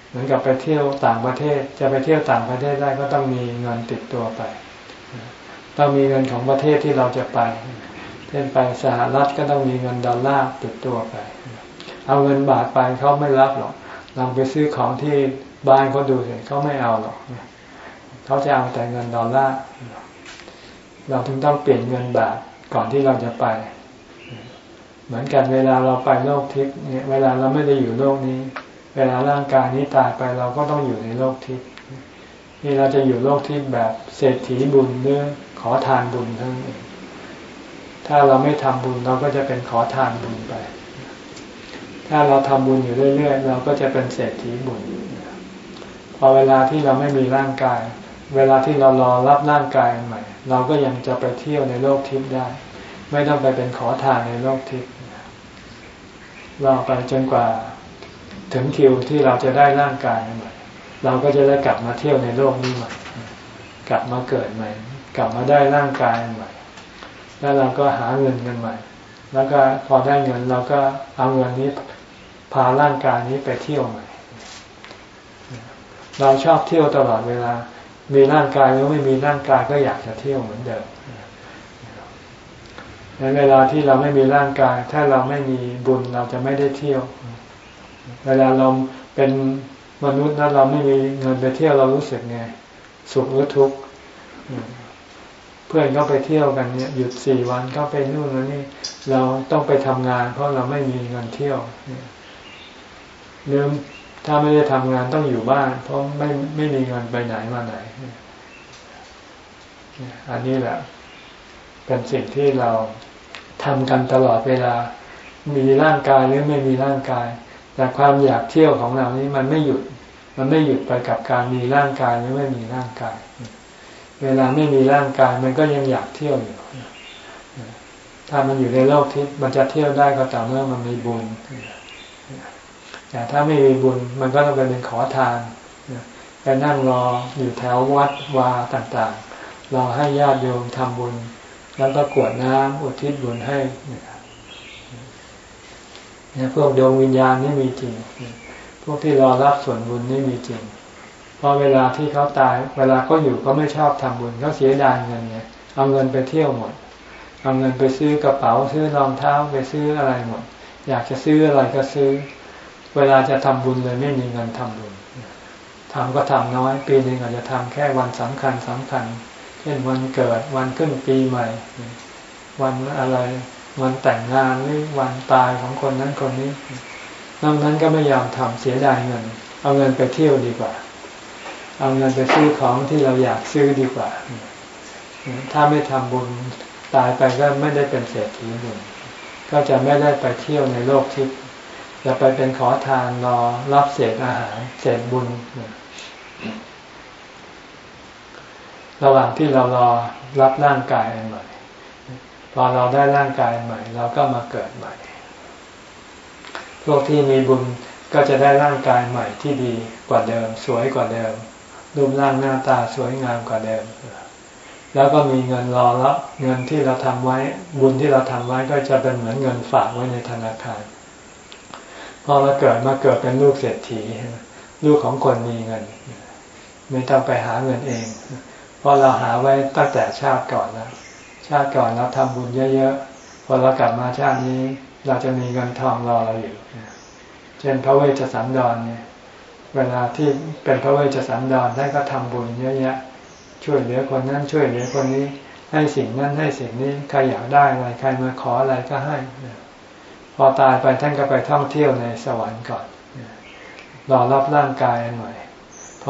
เหมือนกับไปเที่ยวต่างประเทศ จะไปเที่ยวต่างประเทศได้ก็ต้องมีเงินติดตัวไป ต้องมีเงินของประเทศที่เราจะไป เช่นไปสหรัฐก็ต้องมีเงินดอลลาร์ติดตัวไป เอาเงินบาทไปเขาไม่รับหรอกลองไปซื้อของที่บ้านเขาดูสิเขาไม่เอาหรอกเขาจะเอาแต่เงินดอลลาร์เราถึงต้องเปลี่ยนเงินบาทก่อนที่เราจะไป เหมือนกันเวลาเราไปโลกทิพย์เนี่ยเวลาเราไม่ได้อยู่โลกนี้ เวลาร่างกายนี้ตายไปเราก็ต้องอยู่ในโลกทิพย์นี่เราจะอยู่โลกทิพย์แบบเศรษฐีบุญหรือขอทานบุญทั้งนั้นถ้าเราไม่ทำบุญเราก็จะเป็นขอทานบุญไป ถ้าเราทำบุญอยู่เรื่อยๆเราก็จะเป็นเศรษฐีบุญพอเวลาที่เราไม่มีร่างกาย เวลาที่เรารอรับร่างกายใหม่ เราก็ยังจะไปเที่ยวในโลกทิพย์ได้ ไม่ต้องไปเป็นขอทานในโลกทิพย์ รอไปจนกว่าถึงคิวที่เราจะได้ร่างกายใหม่ เราก็จะได้กลับมาเที่ยวในโลกนี้ใหม่ กลับมาเกิดใหม่ กลับมาได้ร่างกายใหม่ แล้วเราก็หาเงินกันใหม่ แล้วก็พอได้เงินเราก็เอาเงินนี้พาร่างกายนี้ไปเที่ยวใหม่ เราชอบเที่ยวตลอดเวลา มีร่างกายหรือไม่มีร่างกายก็อยากจะเที่ยวเหมือนเดิม ในเวลาที่เราไม่มีร่างกาย ถ้าเราไม่มีบุญเราจะไม่ได้เที่ยว เวลาเราเป็นมนุษย์แล้วเราไม่มีเงินไปเที่ยวเรารู้สึกไง สุขหรือทุกข์เพื่อนก็ไปเที่ยวกันเนี่ยหยุดสี่วันก็ไปนู่นแล้วนี่เราต้องไปทำงาน เพราะเราไม่มีเงินเที่ยวเนื่อถ้าไม่ได้ทำงานต้องอยู่บ้าน เพราะไม่ไม่มีเงินไปไหนมาไหนอันนี้แหละ เป็นสิ่งที่เรา ทำกันตลอดเวลา มีร่างกายหรือไม่มีร่างกาย แต่ความอยากเที่ยวของเรานี้มันไม่หยุด มันไม่หยุดไปกับการมีร่างกายหรือไม่มีร่างกาย เวลาไม่มีร่างกายมันก็ยังอยากเที่ยวอยู่ ถ้ามันอยู่ในโลกทิพย์มันจะเที่ยวได้ก็ต่อเมื่อมันมีบุญ แต่ถ้าไม่มีบุญมันก็ต้องไปเป็นขอทานไปนั่งรออยู่แถววัดวาต่างๆ รอให้ญาติโยมทำบุญ แล้วก็กวดน้ำอุทิศบุญให้เนี่ยพวกดวงวิญญาณนี่มีจริง พวกที่รอรับส่วนบุญนี่มีจริงพอเวลาที่เขาตาย เวลาเขาอยู่ก็ไม่ชอบทำบุญเขาเสียดายเงินไงเอาเงินไปเที่ยวหมด เอาเงินไปซื้อกระเป๋าซื้อรองเท้าไปซื้ออะไรหมด อยากจะซื้ออะไรก็ซื้อ เวลาจะทำบุญเลยไม่มีเงินทำบุญทำก็ทำน้อย ปีหนึ่งอาจจะทำแค่วันสำคัญสำคัญ ช่นวันเกิดวันขึ้นปีใหม่ วันอะไรวันแต่งงานหรือวันตายของคนนั้นคนนี้นอกนั้นก็ไม่ยอมทำเสียดายเงิน เอาเงินไปเที่ยวดีกว่า เอาเงินไปซื้อของที่เราอยากซื้อดีกว่า ถ้าไม่ทำบุญตายไปก็ไม่ได้เป็นเศรษฐีบุญก็จะไม่ได้ไปเที่ยวในโลกทิพย์จะไปเป็นขอทานรอรับเศษอาหารเศษบุญ ระหว่างที่เรารอรับร่างกายใหม่ พอเราได้ร่างกายใหม่ เราก็มาเกิดใหม่ พวกที่มีบุญก็จะได้ร่างกายใหม่ที่ดีกว่าเดิม สวยกว่าเดิม รูปร่างหน้าตาสวยงามกว่าเดิม แล้วก็มีเงินรอรับเงินที่เราทำไว้ บุญที่เราทำไว้ก็จะเป็นเหมือนเงินฝากไว้ในธนาคาร พอเราเกิดมาเกิดเป็นลูกเศรษฐี ลูกของคนมีเงิน ไม่ต้องไปหาเงินเองเราะเราหาไว้ตั้งแต่ชาติก่อนแล้วชาติก่อนเราทำบุญเยอะๆพอเรากลับมาชาตินี้ เราจะมีเงินทองรอเราอยู่เช่นพระเวชสันดรเนี่ย เวลาที่เป็นพระเวชสันดรท่านก็ทำบุญเยอะแยะ ช่วยเหลือคนนั้นช่วยเหลือคนนี้ ให้สิ่งนั้นให้สิ่งนี้ใครอยากได้อะไรใครมาขออะไรก็ให้พอตายไปท่านก็ไปท่องเที่ยวในสวรรค์ก่อนรอรับร่างกายหม่พ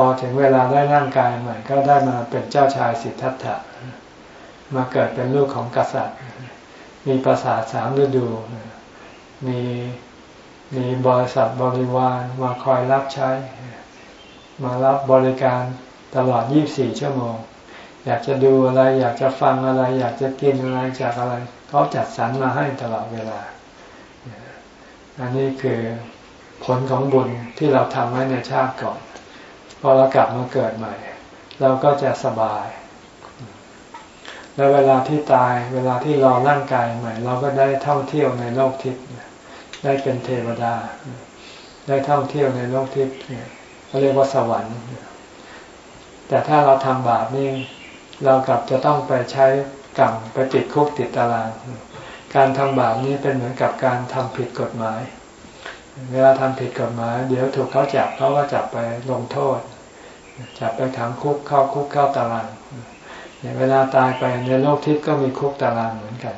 อถึงเวลาได้ร่างกายใหม่ ก็ได้มาเป็นเจ้าชายสิทธัตถะ มาเกิดเป็นลูกของกษัตริย์ มีประสาทสามฤดู มีมีบริษัทบริวารมาคอยรับใช้ มารับบริการตลอด 24 ชั่วโมง อยากจะดูอะไร อยากจะฟังอะไร อยากจะกินอะไรจากอะไรเขาจัดสรรมาให้ตลอดเวลา อันนี้คือผลของบุญที่เราทำไว้ในชาติก่อน พอเรากลับมาเกิดใหม่ เราก็จะสบาย แล้วเวลาที่ตายเวลาที่รอร่างกายใหม่ เราก็ได้ท่องเที่ยวในโลกทิพย์ได้เป็นเทวดา ได้ท่องเที่ยวในโลกทิพย์เขาเรียกว่าสวรรค์ แต่ถ้าเราทำบาปนี่เรากลับจะต้องไปใช้กรรมไปติดคุกติดตาราง การทำบาปนี้เป็นเหมือนกับการทำผิดกฎหมาย เวลาทำผิดกฎหมาย เดี๋ยวถูกเขาจับเขาก็จับไปลงโทษ จับไปขังคุกเข้าคุกเข้าตารางเวลาตายไปในโลกทิพย์ก็มีคุกตารางเหมือนกัน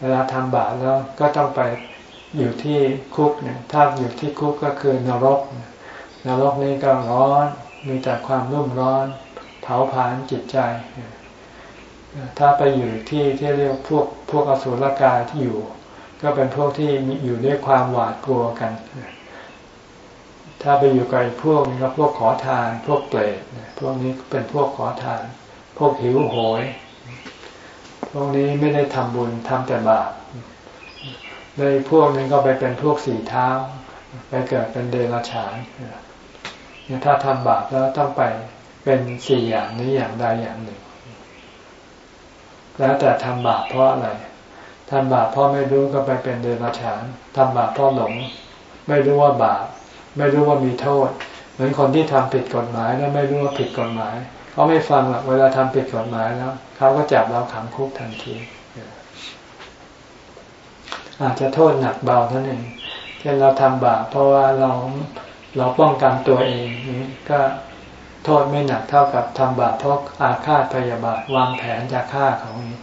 เวลาทำบาปแล้วก็ต้องไปอยู่ที่คุกเนี่ยถ้าอยู่ที่คุกก็คือนรก นรกนี้ก็ร้อนมีแต่ความรุ่มร้อนเผาผลาญจิตใจ ถ้าไปอยู่ที่ที่เรียกพวกพวกอสุรกายที่อยู่ ก็เป็นพวกที่อยู่ด้วยความหวาดกลัวกัน ถ้าไปอยู่กับพวกนี้ก็พวกขอทาน พวกเปรตพวกนี้เป็นพวกขอทาน พวกหิวโหย พวกนี้ไม่ได้ทำบุญทำแต่บาปเลยพวกนึงก็ไปเป็นพวกสี่เท้า ไปเกิดเป็นเดรัจฉานเนี่ยถ้าทำบาปแล้วต้องไปเป็นสี่อย่างนี้อย่างใดอย่างหนึ่ง แล้วแต่ทำบาปเพราะอะไร ทำบาปเพราะไม่รู้ก็ไปเป็นเดรัจฉานทำบาปเพราะหลง ไม่รู้ว่าบาป ไม่รู้ว่ามีโทษ เหมือนคนที่ทำผิดกฎหมายแล้วไม่รู้ว่าผิดกฎหมายเขาไม่ฟังหรอกเวลาทำผิดกฎหมายแล้วเขาก็จับเราขังคุกทันทีอาจจะโทษหนักเบาเท่านั้นเองเช่นเราทำบาปเพราะว่าเราเราป้องกันตัวเองนี่ก็โทษไม่หนักเท่ากับทำบาปเพราะอาฆาตพยาบาทวางแผนจะฆ่าเขานี้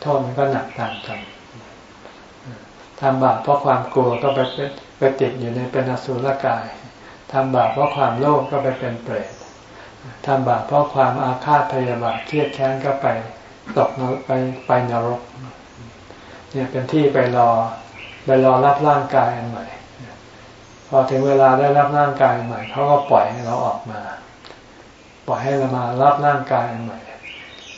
โทษมันก็หนักต่างกันทำบาปเพราะความกลัวก็ไปไปติดอยู่ในเป็นอสุรกายทำบาปเพราะความโลภก็ไปเป็นเปรตทำบาปเพราะความอาฆาตพยาบาทเครียดแค้นก็ไปตกไปไปนรก เนี่ยเป็นที่ไปรอไปรอรับร่างกายอันใหม่ พอถึงเวลาได้รับร่างกายใหม่เขาก็ปล่อยให้เราออกมา ปล่อยให้เรามารับร่างกายอันใหม่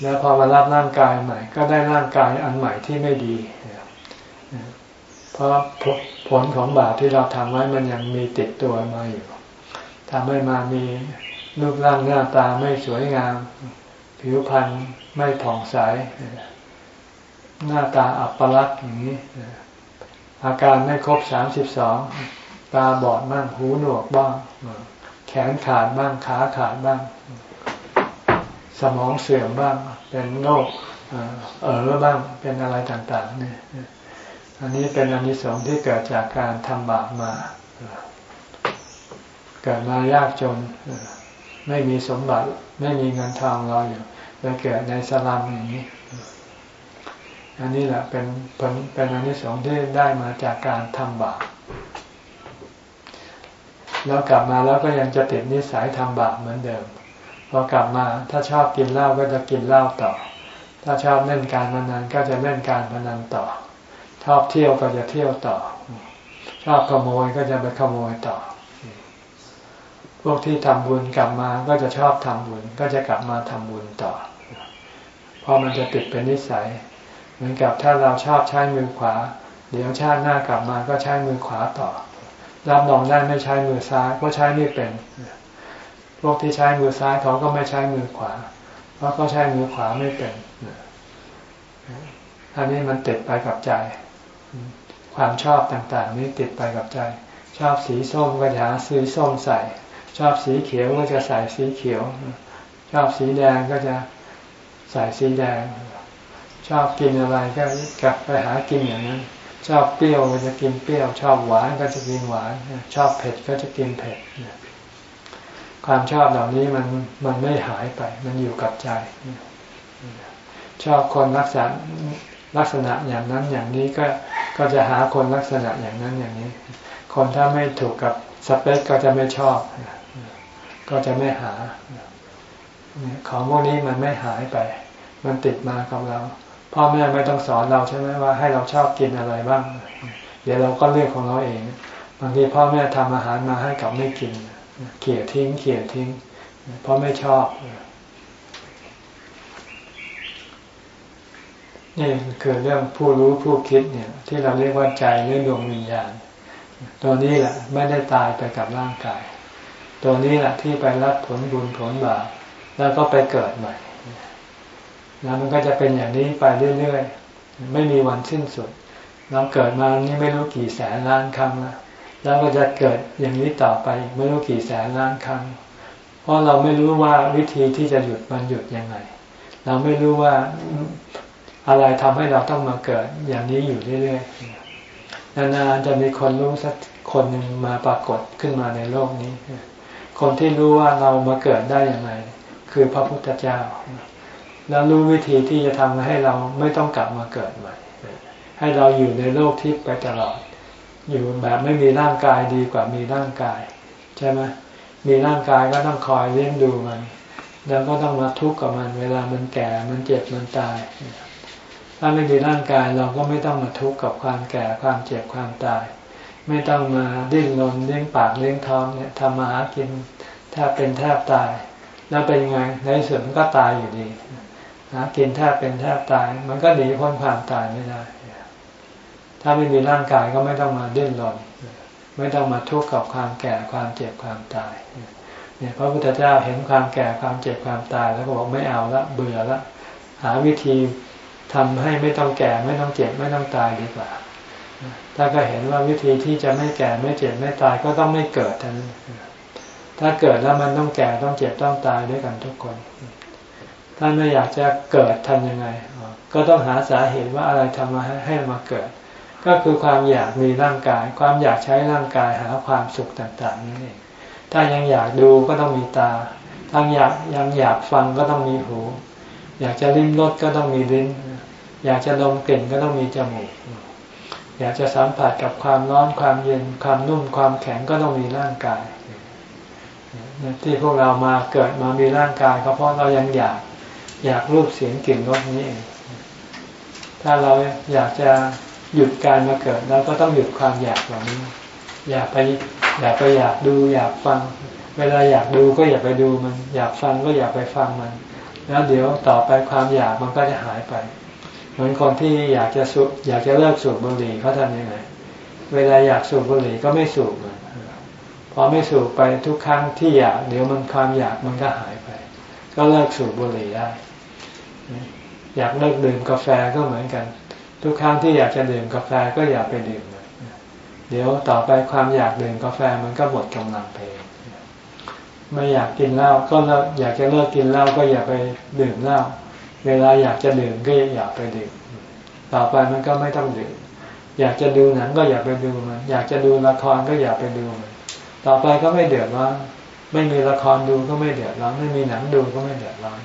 แล้วพอมารับร่างกายใหม่ ก็ได้ร่างกายอันใหม่ที่ไม่ดี เพราะผลของบาปที่เราทำไว้มันยังมีติดตัวมาอยู่ทำให้มามีรูปร่างหน้าตาไม่สวยงาม ผิวพรรณไม่ผ่องใส หน้าตาอับปลักษ์อย่างนี้ อาการไม่ครบสามสิบสองตาบอดบ้างหูหนวกบ้าง แขนขาดบ้างขาขาดบ้าง สมองเสื่อมบ้าง เป็นโรคเออบ้างเป็นอะไรต่างๆเนี่ยอันนี้เป็นอันิสงส์ที่เกิดจากการทำบาปมา เกิดมายากจน ไม่มีสมบัติ ไม่มีเงินทองรออยู่ไปเกิดในสลัมอย่างนี้ อันนี้แหละเป็นเป็นเป็นอนิสงส์ที่ได้มาจากการทำบาปแล้วกลับมาแล้วก็ยังจะติดนิสัยทำบาปเหมือนเดิม พอกลับมาถ้าชอบกินเหล้าก็จะกินเหล้าต่อ ถ้าชอบเล่นการพนันก็จะเล่นการพนันต่อ ชอบเที่ยวก็จะเที่ยวต่อ ชอบขโมยก็จะไปขโมยต่อ พวกที่ทำบุญกลับมาก็จะชอบทำบุญ ก็จะกลับมาทำบุญต่อ เพราะมันจะติดเป็นนิสัย เหมือนกับถ้าเราชอบใช้มือขวา เดี๋ยวชาติหน้ากลับมาก็ใช้มือขวาต่อ รับรองได้ไม่ใช้มือซ้ายเพราะใช้ไม่เป็น พวกที่ใช้มือซ้ายเขาก็ไม่ใช้มือขวา เพราะเขาใช้มือขวาไม่เป็นอันนี้มันติดไปกับใจ ความชอบต่าง ๆ นี้ติดไปกับใจ ชอบสีส้มก็จะหาสีส้มใส่ ชอบสีเขียวก็จะใส่สีเขียว ชอบสีแดงก็จะใส่สีแดง ชอบกินอะไรก็กลับไปหากินอย่างนั้น ชอบเปรี้ยวก็จะกินเปรี้ยว ชอบหวานก็จะกินหวาน ชอบเผ็ดก็จะกินเผ็ด ความชอบเหล่านี้มันมันไม่หายไป มันอยู่กับใจ ชอบคนลักษณะลักษณะอย่างนั้นอย่างนี้ก็ก็จะหาคนลักษณะอย่างนั้นอย่างนี้ คนถ้าไม่ถูกกับสเปคก็จะไม่ชอบ ก็จะไม่หา ของพวกนี้มันไม่หายไป มันติดมากับเรา พ่อแม่ไม่ต้องสอนเราใช่ไหมว่าให้เราชอบกินอะไรบ้าง เดี๋ยวเราก็เลือกของเราเอง บางทีพ่อแม่ทำอาหารมาให้กับไม่กินเเขี่ยทิ้งเขี่ยทิ้ง เพราะไม่ชอบนี่คือเรื่องผู้รู้ผู้คิดเนี่ย ที่เราเรียกว่าใจหรือดวงวิญญาณ ตัวนี้แหละไม่ได้ตายไปกับร่างกาย ตัวนี้แหละที่ไปรับผลบุญผลบาปแล้วก็ไปเกิดใหม่แล้วมันก็จะเป็นอย่างนี้ไปเรื่อยๆ ไม่มีวันสิ้นสุด เราเกิดมานี่ไม่รู้กี่แสนล้านครั้งแล้ว แล้วก็จะเกิดอย่างนี้ต่อไปไม่รู้กี่แสนล้านครั้ง เพราะเราไม่รู้ว่าวิธีที่จะหยุดมันหยุดยังไง เราไม่รู้ว่าอะไรทำให้เราต้องมาเกิดอย่างนี้อยู่เรื่อยๆนานๆจะมีคนรู้สักคนหนึ่งมาปรากฏขึ้นมาในโลกนี้ คนที่รู้ว่าเรามาเกิดได้อย่างไร คือพระพุทธเจ้า แล้วรู้วิธีที่จะทำให้เราไม่ต้องกลับมาเกิดใหม่ ให้เราอยู่ในโลกทิพย์ไปตลอด อยู่แบบไม่มีร่างกายดีกว่ามีร่างกาย ใช่ไหมมีร่างกายก็ต้องคอยเลี้ยงดูมัน แล้วก็ต้องมาทุกข์กับมัน เวลามันแก่มันเจ็บมันตาย ถ้าไม่มีร่างกายเราก็ไม่ต้องมาทุกข์กับความแก่ความเจ็บความตาย ไม่ต้องมาดิ้นรนเลี้ยงปากเลี้ยงท้องเนี่ยทำมาหากินแทบเป็นแทบตาย แล้วเป็นยังไงในส่วนมันก็ตายอยู่ดีหากินแทบเป็นแทบตาย มันก็หนีพ้นความตายไม่ได้ ถ้าไม่มีร่างกายก็ไม่ต้องมาเดินรนไม่ต้องมาทุกข์กับความแก่ความเจ็บความตายเนี่ยพระพุทธเจ้าเห็นความแก่ความเจ็บความตาย แล้วก็บอกไม่เอาละเบื่อละ หาวิธีทำให้ไม่ต้องแก่ไม่ต้องเจ็บไม่ต้องตายดีกว่า ถ้าก็เห็นว่าวิธีที่จะไม่แก่ไม่เจ็บไม่ตายก็ต้องไม่เกิดทั้นถ้าเกิดแล้วมันต้องแก่ต้องเจ็บต้องตายด้วยกันทุกคนถ้าไม่อยากจะเกิดทำยังไง ก็ต้องหาสาเหตุว่าอะไรทำมาให้มาเกิด ก็คือความอยากมีร่างกาย ความอยากใช้ร่างกายหาความสุขต่างๆนี่เองถ้ายังอยากดูก็ต้องมีตาถ้าอยากยังอยากฟังก็ต้องมีหู อยากจะลิ้มรสก็ต้องมีลิ้น อยากจะดมกลิ่นก็ต้องมีจมูก อยากจะสัมผัสกับความร้อนความเย็นความนุ่มความแข็งก็ต้องมีร่างกาย ที่พวกเรามาเกิดมามีร่างกายก็เพราะเรายังอยากอยากรูปเสียงกลิ่นรสนี้เองถ้าเราอยากจะ หยุดการมาเกิดเราก็ต้องหยุดความอยากเหล่านี้ อยากไปอยากไปอยากดูอยากฟัง เวลาอยากดูก็อย่าไปดูมัน อยากฟังก็อย่าไปฟังมัน แล้วเดี๋ยวต่อไปความอยากมันก็จะหายไป เหมือนคนที่อยากจะสูบอยากจะเลิกสูบบุหรี่เขาทำยังไง เวลาอยากสูบบุหรี่ก็ไม่สูบมันพอไม่สูบไปทุกครั้งที่อยากเดี๋ยวมันความอยากมันก็หายไป ก็เลิกสูบบุหรี่ได้ อยากเลิกดื่มกาแฟก็เหมือนกัน ทุกครั้งที่อยากจะดื่มกาแฟก็อย่าไปดื่มเดี๋ยวต่อไปความอยากดื่มกาแฟมันก็หมดกำลังเพลงไม่อยากกินเหล้าก็เลิกอยากจะเลิกกินเหล้าก็อย่าไปดื่มเหล้าเวลาอยากจะดื่มก็อย่าไปดื่ม ต่อไปมันก็ไม่ต้องดื่ม อยากจะดูหนังก็อย่าไปดูมัน อยากจะดูละครก็อย่าไปดูมันต่อไปก็ไม่เดือดร้อนไม่มีละครดูก็ไม่เดือดร้อนไม่มีหนังดูก็ไม่เดือดร้อน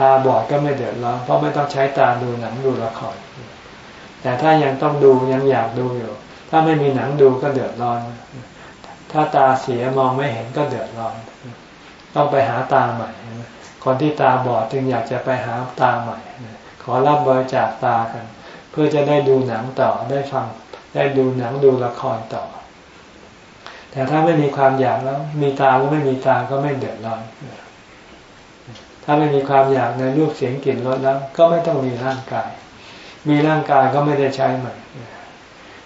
ตาบอดก็ไม่เดือดร้อนเพราะไม่ต้องใช้ตาดูหนังดูละคร แต่ถ้ายังต้องดูยังอยากดูอยู่ ถ้าไม่มีหนังดูก็เดือดร้อน ถ้าตาเสียมองไม่เห็นก็เดือดร้อน ต้องไปหาตาใหม่ คนที่ตาบอดจึงอยากจะไปหาตาใหม่ ขอรับบริจาคตากัน เพื่อจะได้ดูหนังต่อได้ฟังได้ดูหนังดูละครต่อ แต่ถ้าไม่มีความอยากแล้ว มีตาหรือไม่มีตาก็ไม่เดือดร้อน ถ้าไม่มีความอยากในรูปเสียงกลิ่นรสแล้ว ก็ไม่ต้องมีร่างกาย มีร่างกายก็ไม่ได้ใช้ใหม่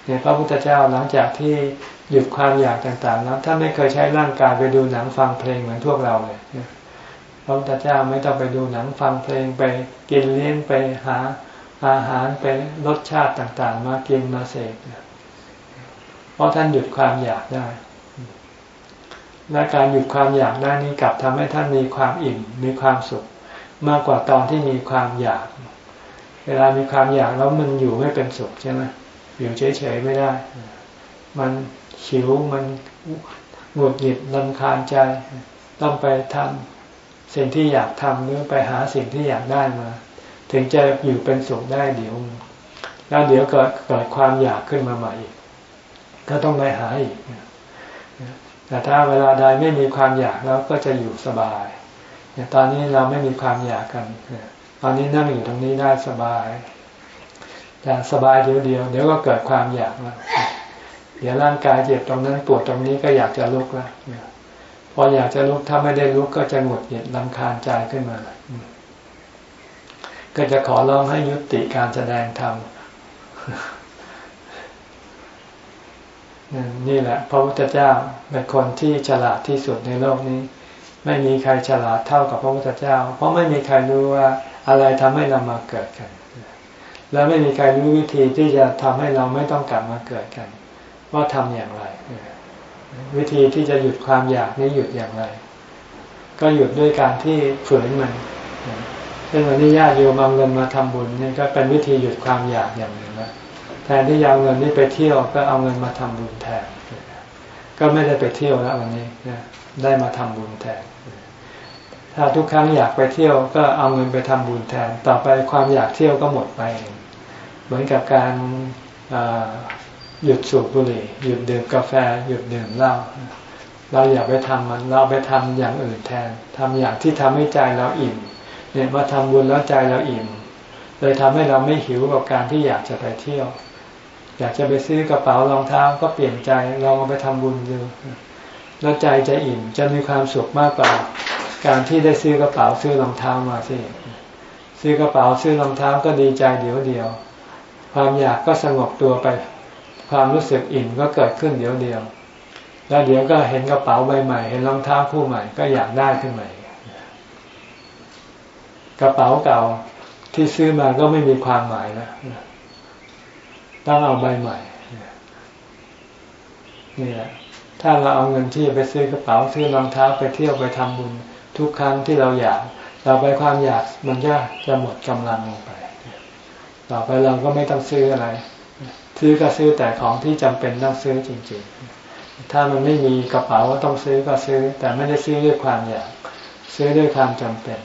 เนี่ยพระพุทธเจ้าหลังจากที่หยุดความอยากต่างๆแล้วท่านไม่เคยใช้ร่างกายไปดูหนังฟังเพลงเหมือนพวกเราเลยพระพุทธเจ้าไม่ต้องไปดูหนังฟังเพลงไปกินเลี้ยงไปหาอาหารไปรสชาติต่างๆ มากินมาเสพเพราะท่านหยุดความอยากได้ และการหยุดความอยากได้นี้กลับทำให้ท่านมีความอิ่มมีความสุข มากกว่าตอนที่มีความอยาก เวลามีความอยากแล้วมันอยู่ไม่เป็นสุขใช่ไหมอยู่เฉยๆไม่ได้ มันหิวมันหงุดหงิดลำคาญใจ ต้องไปทำสิ่งที่อยากทำหรือไปหาสิ่งที่อยากได้มา ถึงจะอยู่เป็นสุขได้เดี๋ยว แล้วเดี๋ยวเกิดเกิดความอยากขึ้นมาใหม่อีกก็ต้องไปหาอีก แต่ถ้าเวลาใดไม่มีความอยากแล้วก็จะอยู่สบายเนี่ยตอนนี้เราไม่มีความอยากกันตอนนี้นั่งอยู่ตรงนี้ได้สบาย แต่สบายเดียวเดียวเดี๋ยวก็เกิดความอยากแล้วเดี๋ยวร่างกายเจ็บตรงนั้นปวดตรงนี้ก็อยากจะลุกแล้วพออยากจะลุกถ้าไม่ได้ลุกก็จะหงุดหงิดลำคาญใจขึ้นมา ก็จะขอร้องให้ยุติการแสดงธรรม นี่แหละ พระพุทธเจ้าเป็นคนที่ฉลาดที่สุดในโลกนี้ ไม่มีใครฉลาดเท่ากับพระพุทธเจ้า เพราะไม่มีใครรู้ว่าอะไรทำให้เรามาเกิดกัน และไม่มีใครรู้วิธีที่จะทำให้เราไม่ต้องกลับมาเกิดกัน ว่าทำอย่างไร วิธีที่จะหยุดความอยากนี้หยุดอย่างไร ก็หยุดด้วยการที่ฝืนมันเช่นวันนี้ญาติโยมเอาเงินมาทำบุญนี่ก็เป็นวิธีหยุดความอยากอย่างหนึ่ง แทนที่จะเอาเงินนี้ไปเที่ยวก็เอาเงินมาทำบุญแทน ก็ไม่ได้ไปเที่ยวแล้ววันนี้ได้มาทำบุญแทน ถ้าทุกครั้งอยากไปเที่ยวก็เอาเงินไปทำบุญแทน ต่อไปความอยากเที่ยวก็หมดไป เหมือนกับการหยุดสูบบุหรี่หยุดดื่มกาแฟ หยุดดื่มเหล้าเราอย่าไปทำมันเราไปทำอย่างอื่นแทนทำอย่างที่ทำให้ใจเราอิ่มเนี่ยมาทำบุญแล้วใจเราอิ่มเลยทำให้เราไม่หิวกับการที่อยากจะไปเที่ยว อยากจะไปซื้อกระเป๋ารองเท้าก็เปลี่ยนใจลองไปทำบุญดูแล้วใจจะอิ่มจะมีความสุขมากกว่าการที่ได้ซื้อกระเป๋าซื้อรองเท้ามาสิซื้อกระเป๋าซื้อรองเท้าก็ดีใจเดี๋ยวเดียว ความอยากก็สงบตัวไป ความรู้สึกอิ่มก็เกิดขึ้นเดี๋ยวเดียว แล้วเดี๋ยวก็เห็นกระเป๋าใบใหม่ เห็นรองเท้าคู่ใหม่ก็อยากได้ขึ้นใหม่ กระเป๋าเก่าที่ซื้อมาก็ไม่มีความหมายแล้ว ต้องเอาใบใหม่นี่แหละถ้าเราเอาเงินที่ไปซื้อกระเป๋าซื้อรองเท้าไปเที่ยวไปทำบุญ ทุกครั้งที่เราอยากเราไปความอยากมันจะจะหมดกำลังลงไป ต่อไปเราก็ไม่ต้องซื้ออะไร ซื้อก็ซื้อแต่ของที่จำเป็นต้องซื้อจริง ๆ ถ้ามันไม่มีกระเป๋าต้องซื้อก็ซื้อ แต่ไม่ได้ซื้อด้วยความอยาก ซื้อด้วยความจำเป็น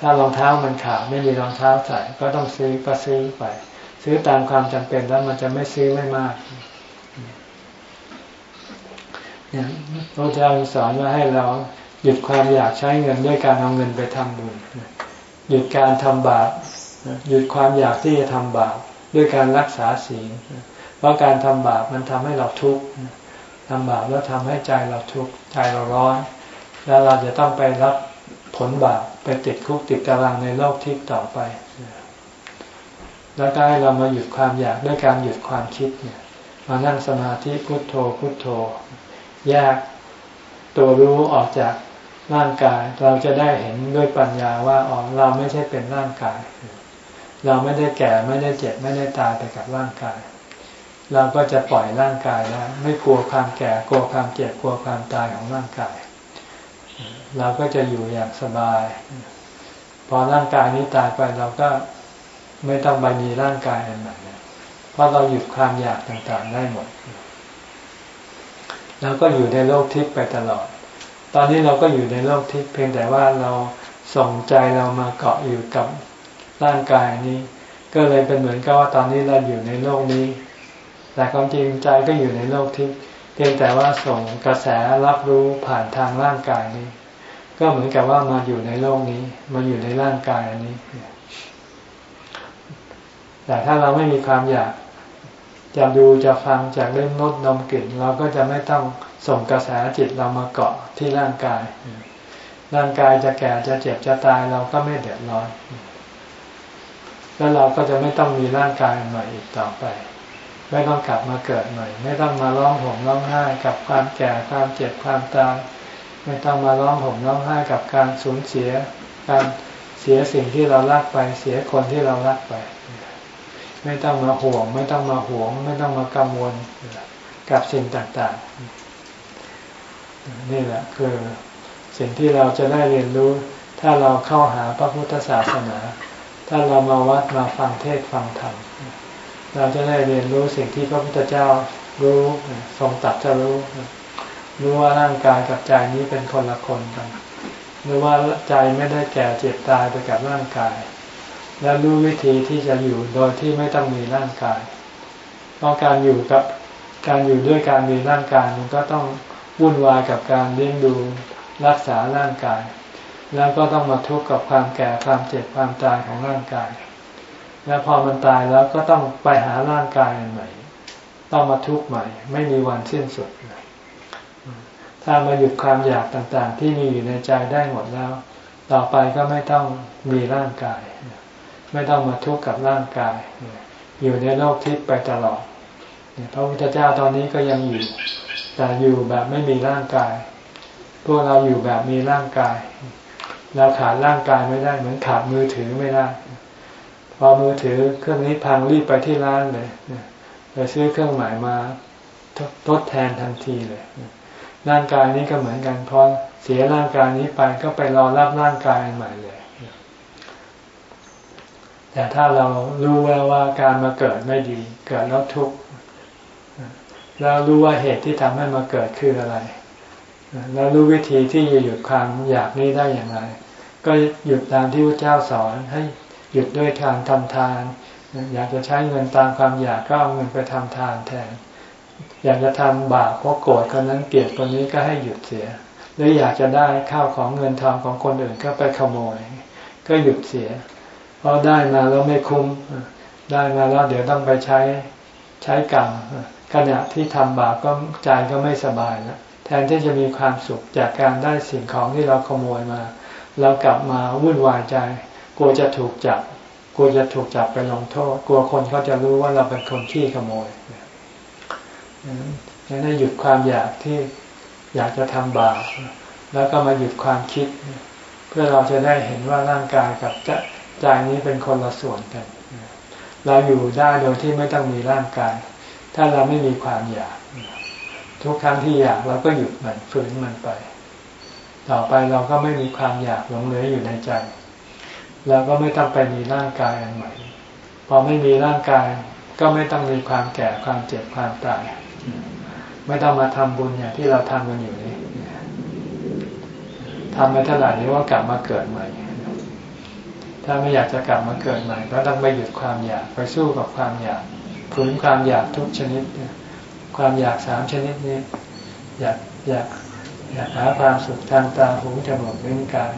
ถ้ารองเท้ามันขาดไม่มีรองเท้าใส่ก็ต้องซื้อก็ซื้อไป ซื้อตามความจำเป็นแล้วมันจะไม่ซื้อไม่มากเนี่ยพระเจ้าสอนว่าให้เราหยุดความอยากใช้เงินด้วยการเอาเงินไปทำบุญหยุดการทำบาปหยุดความอยากที่จะทำบาปด้วยการรักษาศีลเพราะการทำบาปมันทำให้เราทุกข์ทำบาปแล้วทำให้ใจเราทุกข์ใจเราร้อน แล้วเราจะต้องไปรับผลบาปไปติดคุกติดตารางในโลกทิพย์ต่อไป แล้วก็ให้เรามาหยุดความอยากด้วยการหยุดความคิดเนี่ยมานั่งสมาธิพุโทโธพุโทโธ แยกตัวรู้ออกจากร่างกาย เราจะได้เห็นด้วยปัญญาว่าอ๋อเราไม่ใช่เป็นร่างกาย เราไม่ได้แก่ไม่ได้เจ็บไม่ได้ตายไปกับร่างกาย เราก็จะปล่อยร่างกายแล้วไม่กลัวความแก่กลัวความเจ็บกลัวความตายของร่างกาย เราก็จะอยู่อย่างสบาย พอร่างกายนี้ตายไปเราก็ ไม่ต้องไปมีร่างกายอันใหม่เพราะเราหยุดความอยากต่างๆได้หมดเราก็อยู่ในโลกทิพย์ไปตลอด ตอนนี้เราก็อยู่ในโลกทิพย์เพียงแต่ว่าเราส่งใจเรามาเกาะอยู่กับร่างกายนี้ ก็เลยเป็นเหมือนกับว่าตอนนี้เราอยู่ในโลกนี้ แต่ความจริงใจก็อยู่ในโลกทิพย์เพียงแต่ว่าส่งกระแสรับรู้ผ่านทางร่างกายนี้ ก็เหมือนกับว่ามาอยู่ในโลกนี้ มาอยู่ในร่างกายอันนี้ แต่ถ้าเราไม่มีความอยาก จะดูจะฟังจากเล่นนดนมกลิ่น เราก็จะไม่ต้องส่งกระแสจิตเรามาเกาะที่ร่างกาย ร่างกายจะแก่จะเจ็บจะตายเราก็ไม่เดือดร้อน แล้วเราก็จะไม่ต้องมีร่างกายใหม่อีกต่อไป ไม่ต้องกลับมาเกิดใหม่ ไม่ต้องมาร้องห่มร้องไห้กับความแก่ความเจ็บความตายไม่ต้องมาร้องห่มร้องไห้กับการสูญเสีย การเสียสิ่งที่เรารักไป เสียคนที่เรารักไป ไม่ต้องมาห่วง ไม่ต้องมาห่วง ไม่ต้องมากังวลกับสิ่งต่างๆ นี่แหละคือสิ่งที่เราจะได้เรียนรู้ ถ้าเราเข้าหาพระพุทธศาสนา ถ้าเรามาวัดมาฟังเทศฟังธรรมเราจะได้เรียนรู้สิ่งที่พระพุทธเจ้ารู้ทรงตัดจะรู้ รู้ว่าร่างกายกับใจนี้เป็นคนละคนกันรู้ว่าใจไม่ได้แก่เจ็บตายไปกับร่างกาย และรู้วิธีที่จะอยู่โดยที่ไม่ต้องมีร่างกาย เพราะการอยู่กับการอยู่ด้วยการมีร่างกายมันก็ต้องวุ่นวายกับการเลี้ยงดูรักษาร่างกาย แล้วก็ต้องมาทุกข์กับความแก่ความเจ็บความตายของร่างกาย แล้วพอมันตายแล้วก็ต้องไปหาร่างกายใหม่ ต้องมาทุกข์ใหม่ ไม่มีวันสิ้นสุดถ้ามาหยุดความอยากต่างๆ ที่มีอยู่ในใจได้หมดแล้ว ต่อไปก็ไม่ต้องมีร่างกาย ไม่ต้องมาทุกข์กับร่างกาย อยู่ในโลกทิพย์ไปตลอดพระพุทธเจ้าตอนนี้ก็ยังอยู่ แต่อยู่แบบไม่มีร่างกาย พวกเราอยู่แบบมีร่างกาย เราขาดร่างกายไม่ได้ เหมือนขาดมือถือไม่ได้ พอมือถือเครื่องนี้พังรีบไปที่ร้านเลยไปซื้อเครื่องใหม่มาทดแทนทันทีเลย ร่างกายนี้ก็เหมือนกันพอเสียร่างกายนี้ไปก็ไปรอรับร่างกายใหม่เลย แต่ถ้าเรารู้แล้วว่าการมาเกิดไม่ดี เกิดแล้วทุกข์แล้วรู้ว่าเหตุที่ทำให้มาเกิดคืออะไร แล้วรู้วิธีที่จะหยุดความอยากนี้ได้อย่างไร ก็หยุดตามที่พระเจ้าสอนให้หยุดด้วยการทำทาน อยากจะใช้เงินตามความอยากก็เอาเงินไปทำทานแทน อยากจะทำบาปเพราะโกรธคนนั้นเกลียดคนนี้ก็ให้หยุดเสีย หรืออยากจะได้ข้าวของเงินทองของคนอื่นก็ไปขโมย ก็หยุดเสีย เพราะได้มาแล้วไม่คุ้ม ได้มาแล้วเดี๋ยวต้องไปใช้ใช้กรรมขณะที่ทำบาปก็ใจก็ไม่สบายแล้วแทนที่จะมีความสุขจากการได้สิ่งของที่เราขโมยมา เรากลับมาวุ่นวายใจ กลัวจะถูกจับกลัวจะถูกจับไปลงโทษ กลัวคนเขาจะรู้ว่าเราเป็นคนขี้ขโมยจะได้หยุดความอยากที่อยากจะทำบาปแล้วก็มาหยุดความคิด เพื่อเราจะได้เห็นว่าร่างกายกับ ใจนี้เป็นคนละส่วนกัน เราอยู่ได้โดยที่ไม่ต้องมีร่างกาย ถ้าเราไม่มีความอยาก ทุกครั้งที่อยากเราก็หยุดมันฝืนมันไป ต่อไปเราก็ไม่มีความอยากหลงเหลืออยู่ในใจ เราก็ไม่ต้องไปมีร่างกายอันใหม่ พอไม่มีร่างกายก็ไม่ต้องมีความแก่ความเจ็บความตายไม่ต้องมาทำบุญอย่างที่เราทำกันอยู่นี้ทำไปเท่าไหร่นี้ว่ากลับมาเกิดใหม่ ถ้าไม่อยากจะกลับมาเกิดใหม่ ก็ต้องไปหยุดความอยากไปสู้กับความอยากฝืนความอยากทุกชนิด ความอยากสามชนิดนี้ อยากอยากอยากหาความสุขทางตาหูจมูกลิ้นกาย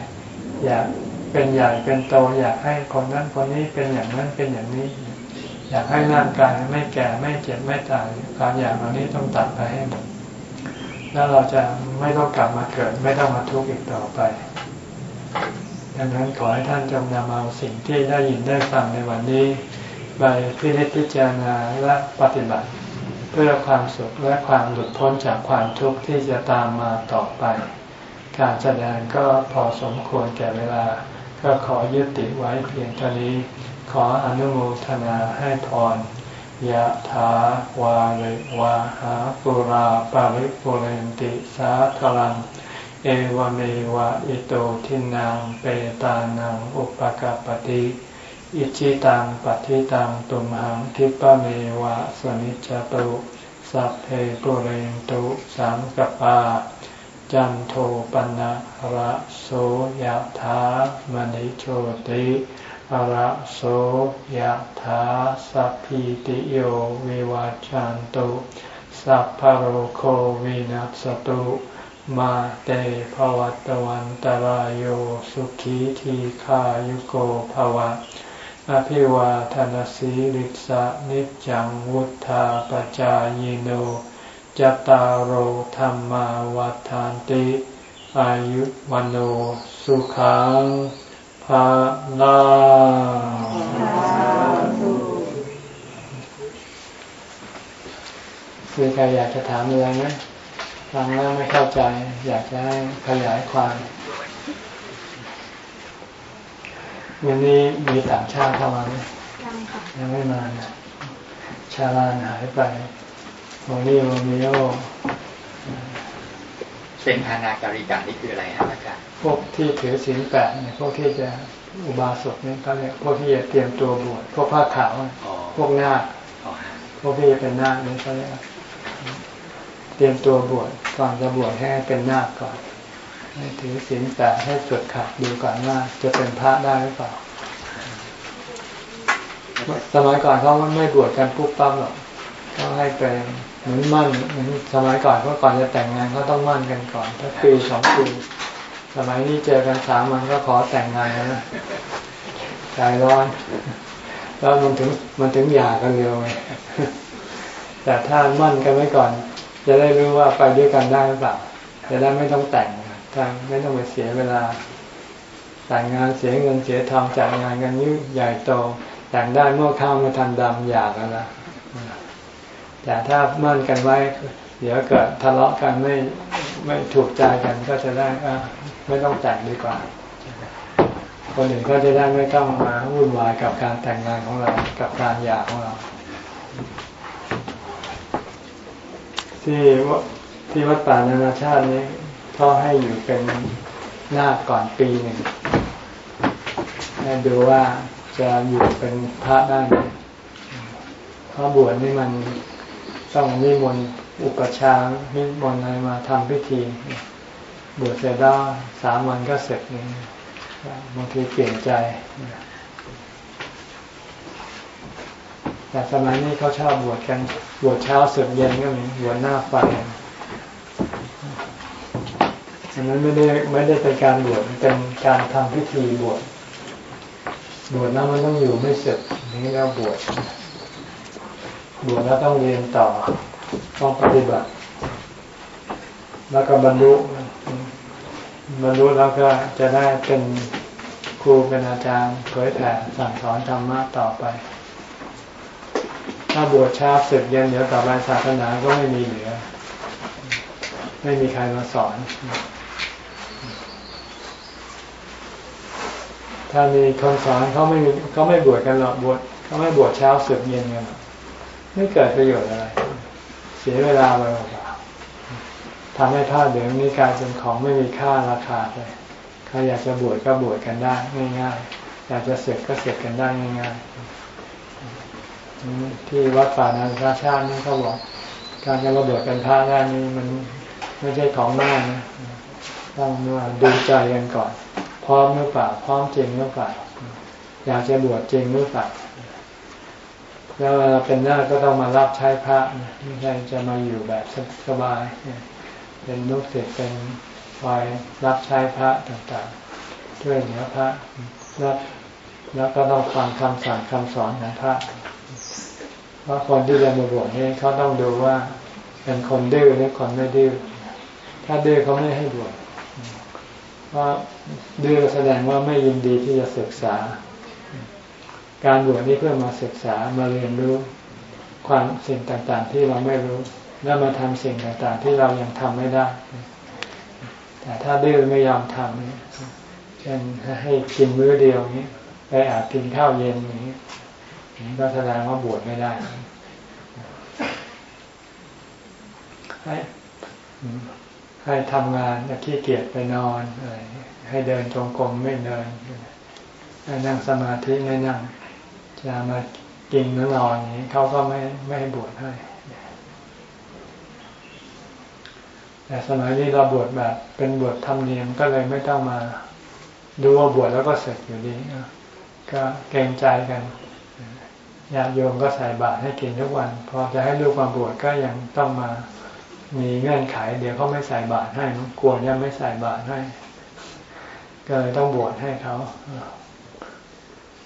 อยากเป็นใหญ่เป็นโตอยากให้คนนั้นคนนี้เป็นอย่างนั้นเป็นอย่างนี้ อยากให้ร่างกายไม่แก่ไม่เจ็บไม่ตายความอยากเหล่านี้ต้องตัดไปให้หมดแล้วเราจะไม่ต้องกลับมาเกิด ไม่ต้องมาทุกข์อีกต่อไป ดังนั้นขอให้ท่านจงนำเอาสิ่งที่ได้ยินได้ฟังในวันนี้ ไปพิจิตพิจารณาและปฏิบัติ เพื่อความสุขและความหลุดพ้นจากความทุกข์ที่จะตามมาต่อไป การแสดงก็พอสมควรแก่เวลา ก็ขอยุติไว้เพียงเท่านี้ ขออนุโมทนาให้พรยะถาวาริวาหาปุราปาริปุเรนติสาคลัง เอวเมวะอิโตทินังเปตานังอุปกาปติอิชิตังปฏิตังตุมหังทิปะเมวะสมิจจตุสัพเพปุเรนตุสังกปา จันโทปนะระโสยะถามณิโชติอะระโสยถาสัพพิติโยวิวัจจันตุสัพพโรโควินัสตุ มาเตภวัตวันตารโยสุขีทีขายุโกภวะ อภิวาทนสีริสะนิจังวุธาปจายโนจตารโหธรรมาวัฏานติ อายุวันโอสุขังภาลาคือใครอยากจะถามอะไรไหม ฟังแล้วไม่เข้าใจ อยากจะให้ขยายความวันนี้มีต่างชาติเข้ามาไหมยังไม่มาชาลานหายไปโมนี่โมมิโอเป็นทานาการิกานี่คืออะไรครับอาจารย์พวกที่ถือศีลแปดเนี่ยพวกที่จะอุบาสกเนี่ยเขาเรียกพวกที่จะเตรียมตัวบวชพวกผ้าขาวพวกหน้าพวกที่จะเป็นหน้านี่เขาเรียกเตรียมตัวบวช ก่อนจะบวชให้เป็นน้าก่อนให้ถือศีลแปดให้ตรวจขัดดูก่อนว่าจะเป็นพระได้หรือเปล่า สมัยก่อนเขาไม่บวชกันปุ๊บปั๊บหรอกต้องให้เป็นเหมือนมั่นเหมือนสมัยก่อนเพราะก่อนจะแต่งงานก็ต้องมั่นกันก่อนถ้าปีสองปีสมัยนี้เจอกันสามวันก็ขอแต่งงานกันนะใจร้อน แล้วมันถึงมันถึงหย่ากันเร็วไงแต่ถ้ามั่นกันไว้ก่อน จะได้รู้ว่าไปด้วยกันได้หรือเปล่าจะได้ไม่ต้องแต่งทางไม่ต้องไปเสียเวลา แต่งงานเสียเงินเสียทองจัดงานกันยิ่งใหญ่โต แต่งได้เมื่อข้าวมาทันดำหย่ากันละแต่ถ้ามั่นกันไว้ เดี๋ยวเกิดทะเลาะกันไม่ไม่ถูกใจกันก็จะได้ไม่ต้องแต่งดีกว่า คนอื่นก็จะได้ไม่ต้องมาวุ่นวายกับการแต่งงานของเรา กับการหย่าของเรา ที่ที่วัดป่านานาชาตินี้เขาให้อยู่เป็นน้าก่อนปีหนึ่งให้ดูว่าจะอยู่เป็นพระได้ไหมเพราะบวชนี่มันต้องนิมนต์อุปชานิมนต์อะไรมาทำพิธี บวชเสร็จแล้วสามวันก็เสร็จนี่บางทีเปลี่ยนใจ แต่สมัยนี้เขาชอบบวชกัน บวชเช้าสึกเย็นก็มีบวชหน้าไฟอันนั้นไม่ได้ไม่ได้เป็นการบวชเป็นการทำพิธีบวชบวชแล้วมันต้องอยู่ไม่เสร็จนี่แล้วบวชบวชแล้วต้องเรียนต่อต้องปฏิบัติ แล้วก็บรรลุบรรลุแล้วก็จะได้เป็นครูเป็นอาจารย์เผยแผ่สั่งสอนธรรมะต่อไป ถ้าบวชชาสึกเย็นเดี๋ยวต่อไปศาสนาก็ไม่มีเหลือ ไม่มีใครมาสอน ถ้ามีคนสอนเขาไม่มีเขาไม่บวชกันหรอกบวชเขาไม่บวชเช้าสึกเย็นกันไม่เกิดประโยชน์อะไร เสียเวลาไปเปล่าทำให้ผ้าเหลืองนี้กลายเป็นของไม่มีค่าราคาไปใครอยากจะบวชก็บวชกันได้ง่ายๆอยากจะเสร็จก็เสร็จกันได้ง่ายๆ ที่วัดป่านานาชาตินี่เขาบอก การจะมาบวชเป็นพระได้นี่มันไม่ใช่ของง่ายนะต้องมาดูใจกันก่อน พร้อมหรือเปล่าพร้อมจริงหรือเปล่าอยากจะบวชจริงหรือเปล่าแล้วเวลาเป็นหน้าก็ต้องมารับใช้พระไม่ใช่จะมาอยู่แบบสบาย เป็นลูกศิษย์เป็นคอยรับใช้พระต่างๆช่วยเหลือพระรับแล้วก็ต้องฟังคำสั่งคำสอนของพระ เพราะคนที่จะมาบวชนี่เขาต้องดูว่าเป็นคนดื้อหรือคนไม่ดื้อ ถ้าดื้อเขาไม่ให้บวชเพราดื้อแสดงว่าไม่ยินดีที่จะศึกษา การบวชนี่เพื่อมาศึกษามาเรียนรู้ความสิ่งต่างๆ ที่เราไม่รู้ แล้วมาทำสิ่งต่างๆ ที่เรายังทำไม่ได้ แต่ถ้าดื้อไม่ยอมทำเช่นให้กินมื้อเดียวนี้ไปอาจกินข้าวเย็นนี้ ก็แสดงว่าบวชไม่ได้ให้ให้ทำงานอย่าขี้เกียจไปนอนอะไรให้เดินจงกรมไม่เดินให้นั่งสมาธิไม่นั่งจะมากินหรือนอนอย่างนี้เขาก็ไม่ไม่ให้บวชให้แต่สมัยนี้เราบวชแบบ เป็นบวชธรรมเนียมก็เลยไม่ต้องมา ดูว่าบวชแล้วก็เสร็จอยู่ดีก็เกรงใจกัน ญาติโยมก็ใส่บาตรให้กินทุกวัน พอจะให้ลูกมาบวชก็ยังต้องมามีเงื่อนไข เดี๋ยวเขาไม่ใส่บาตรให้กลัวยังไม่ใส่บาตรให้ ก็เลยต้องบวชให้เขา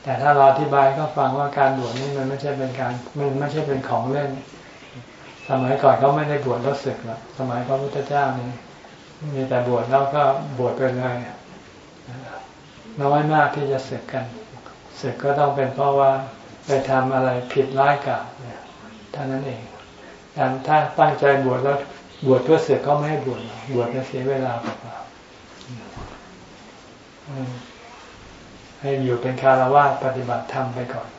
แต่ถ้าเราอธิบายก็ฟังว่าการบวชนี่มันไม่ใช่เป็นการมันไม่ใช่เป็นของเล่น สมัยก่อนเขาไม่ได้บวชแล้วศึกหรอกสมัยพระพุทธเจ้านี่มีแต่บวชแล้วก็บวชไปเลยน้อยมากที่จะศึกกันศึกก็ต้องเป็นเพราะว่า ไปทำอะไรผิดร้ายกาจเท่านั้นเองแต่ถ้าตั้งใจบวชแล้วบวชเพื่อศึกเขาไม่ให้บวชบวชจะเสียเวลาเปล่าให้อยู่เป็นคารวะปฏิบัติธรรมไปก่อน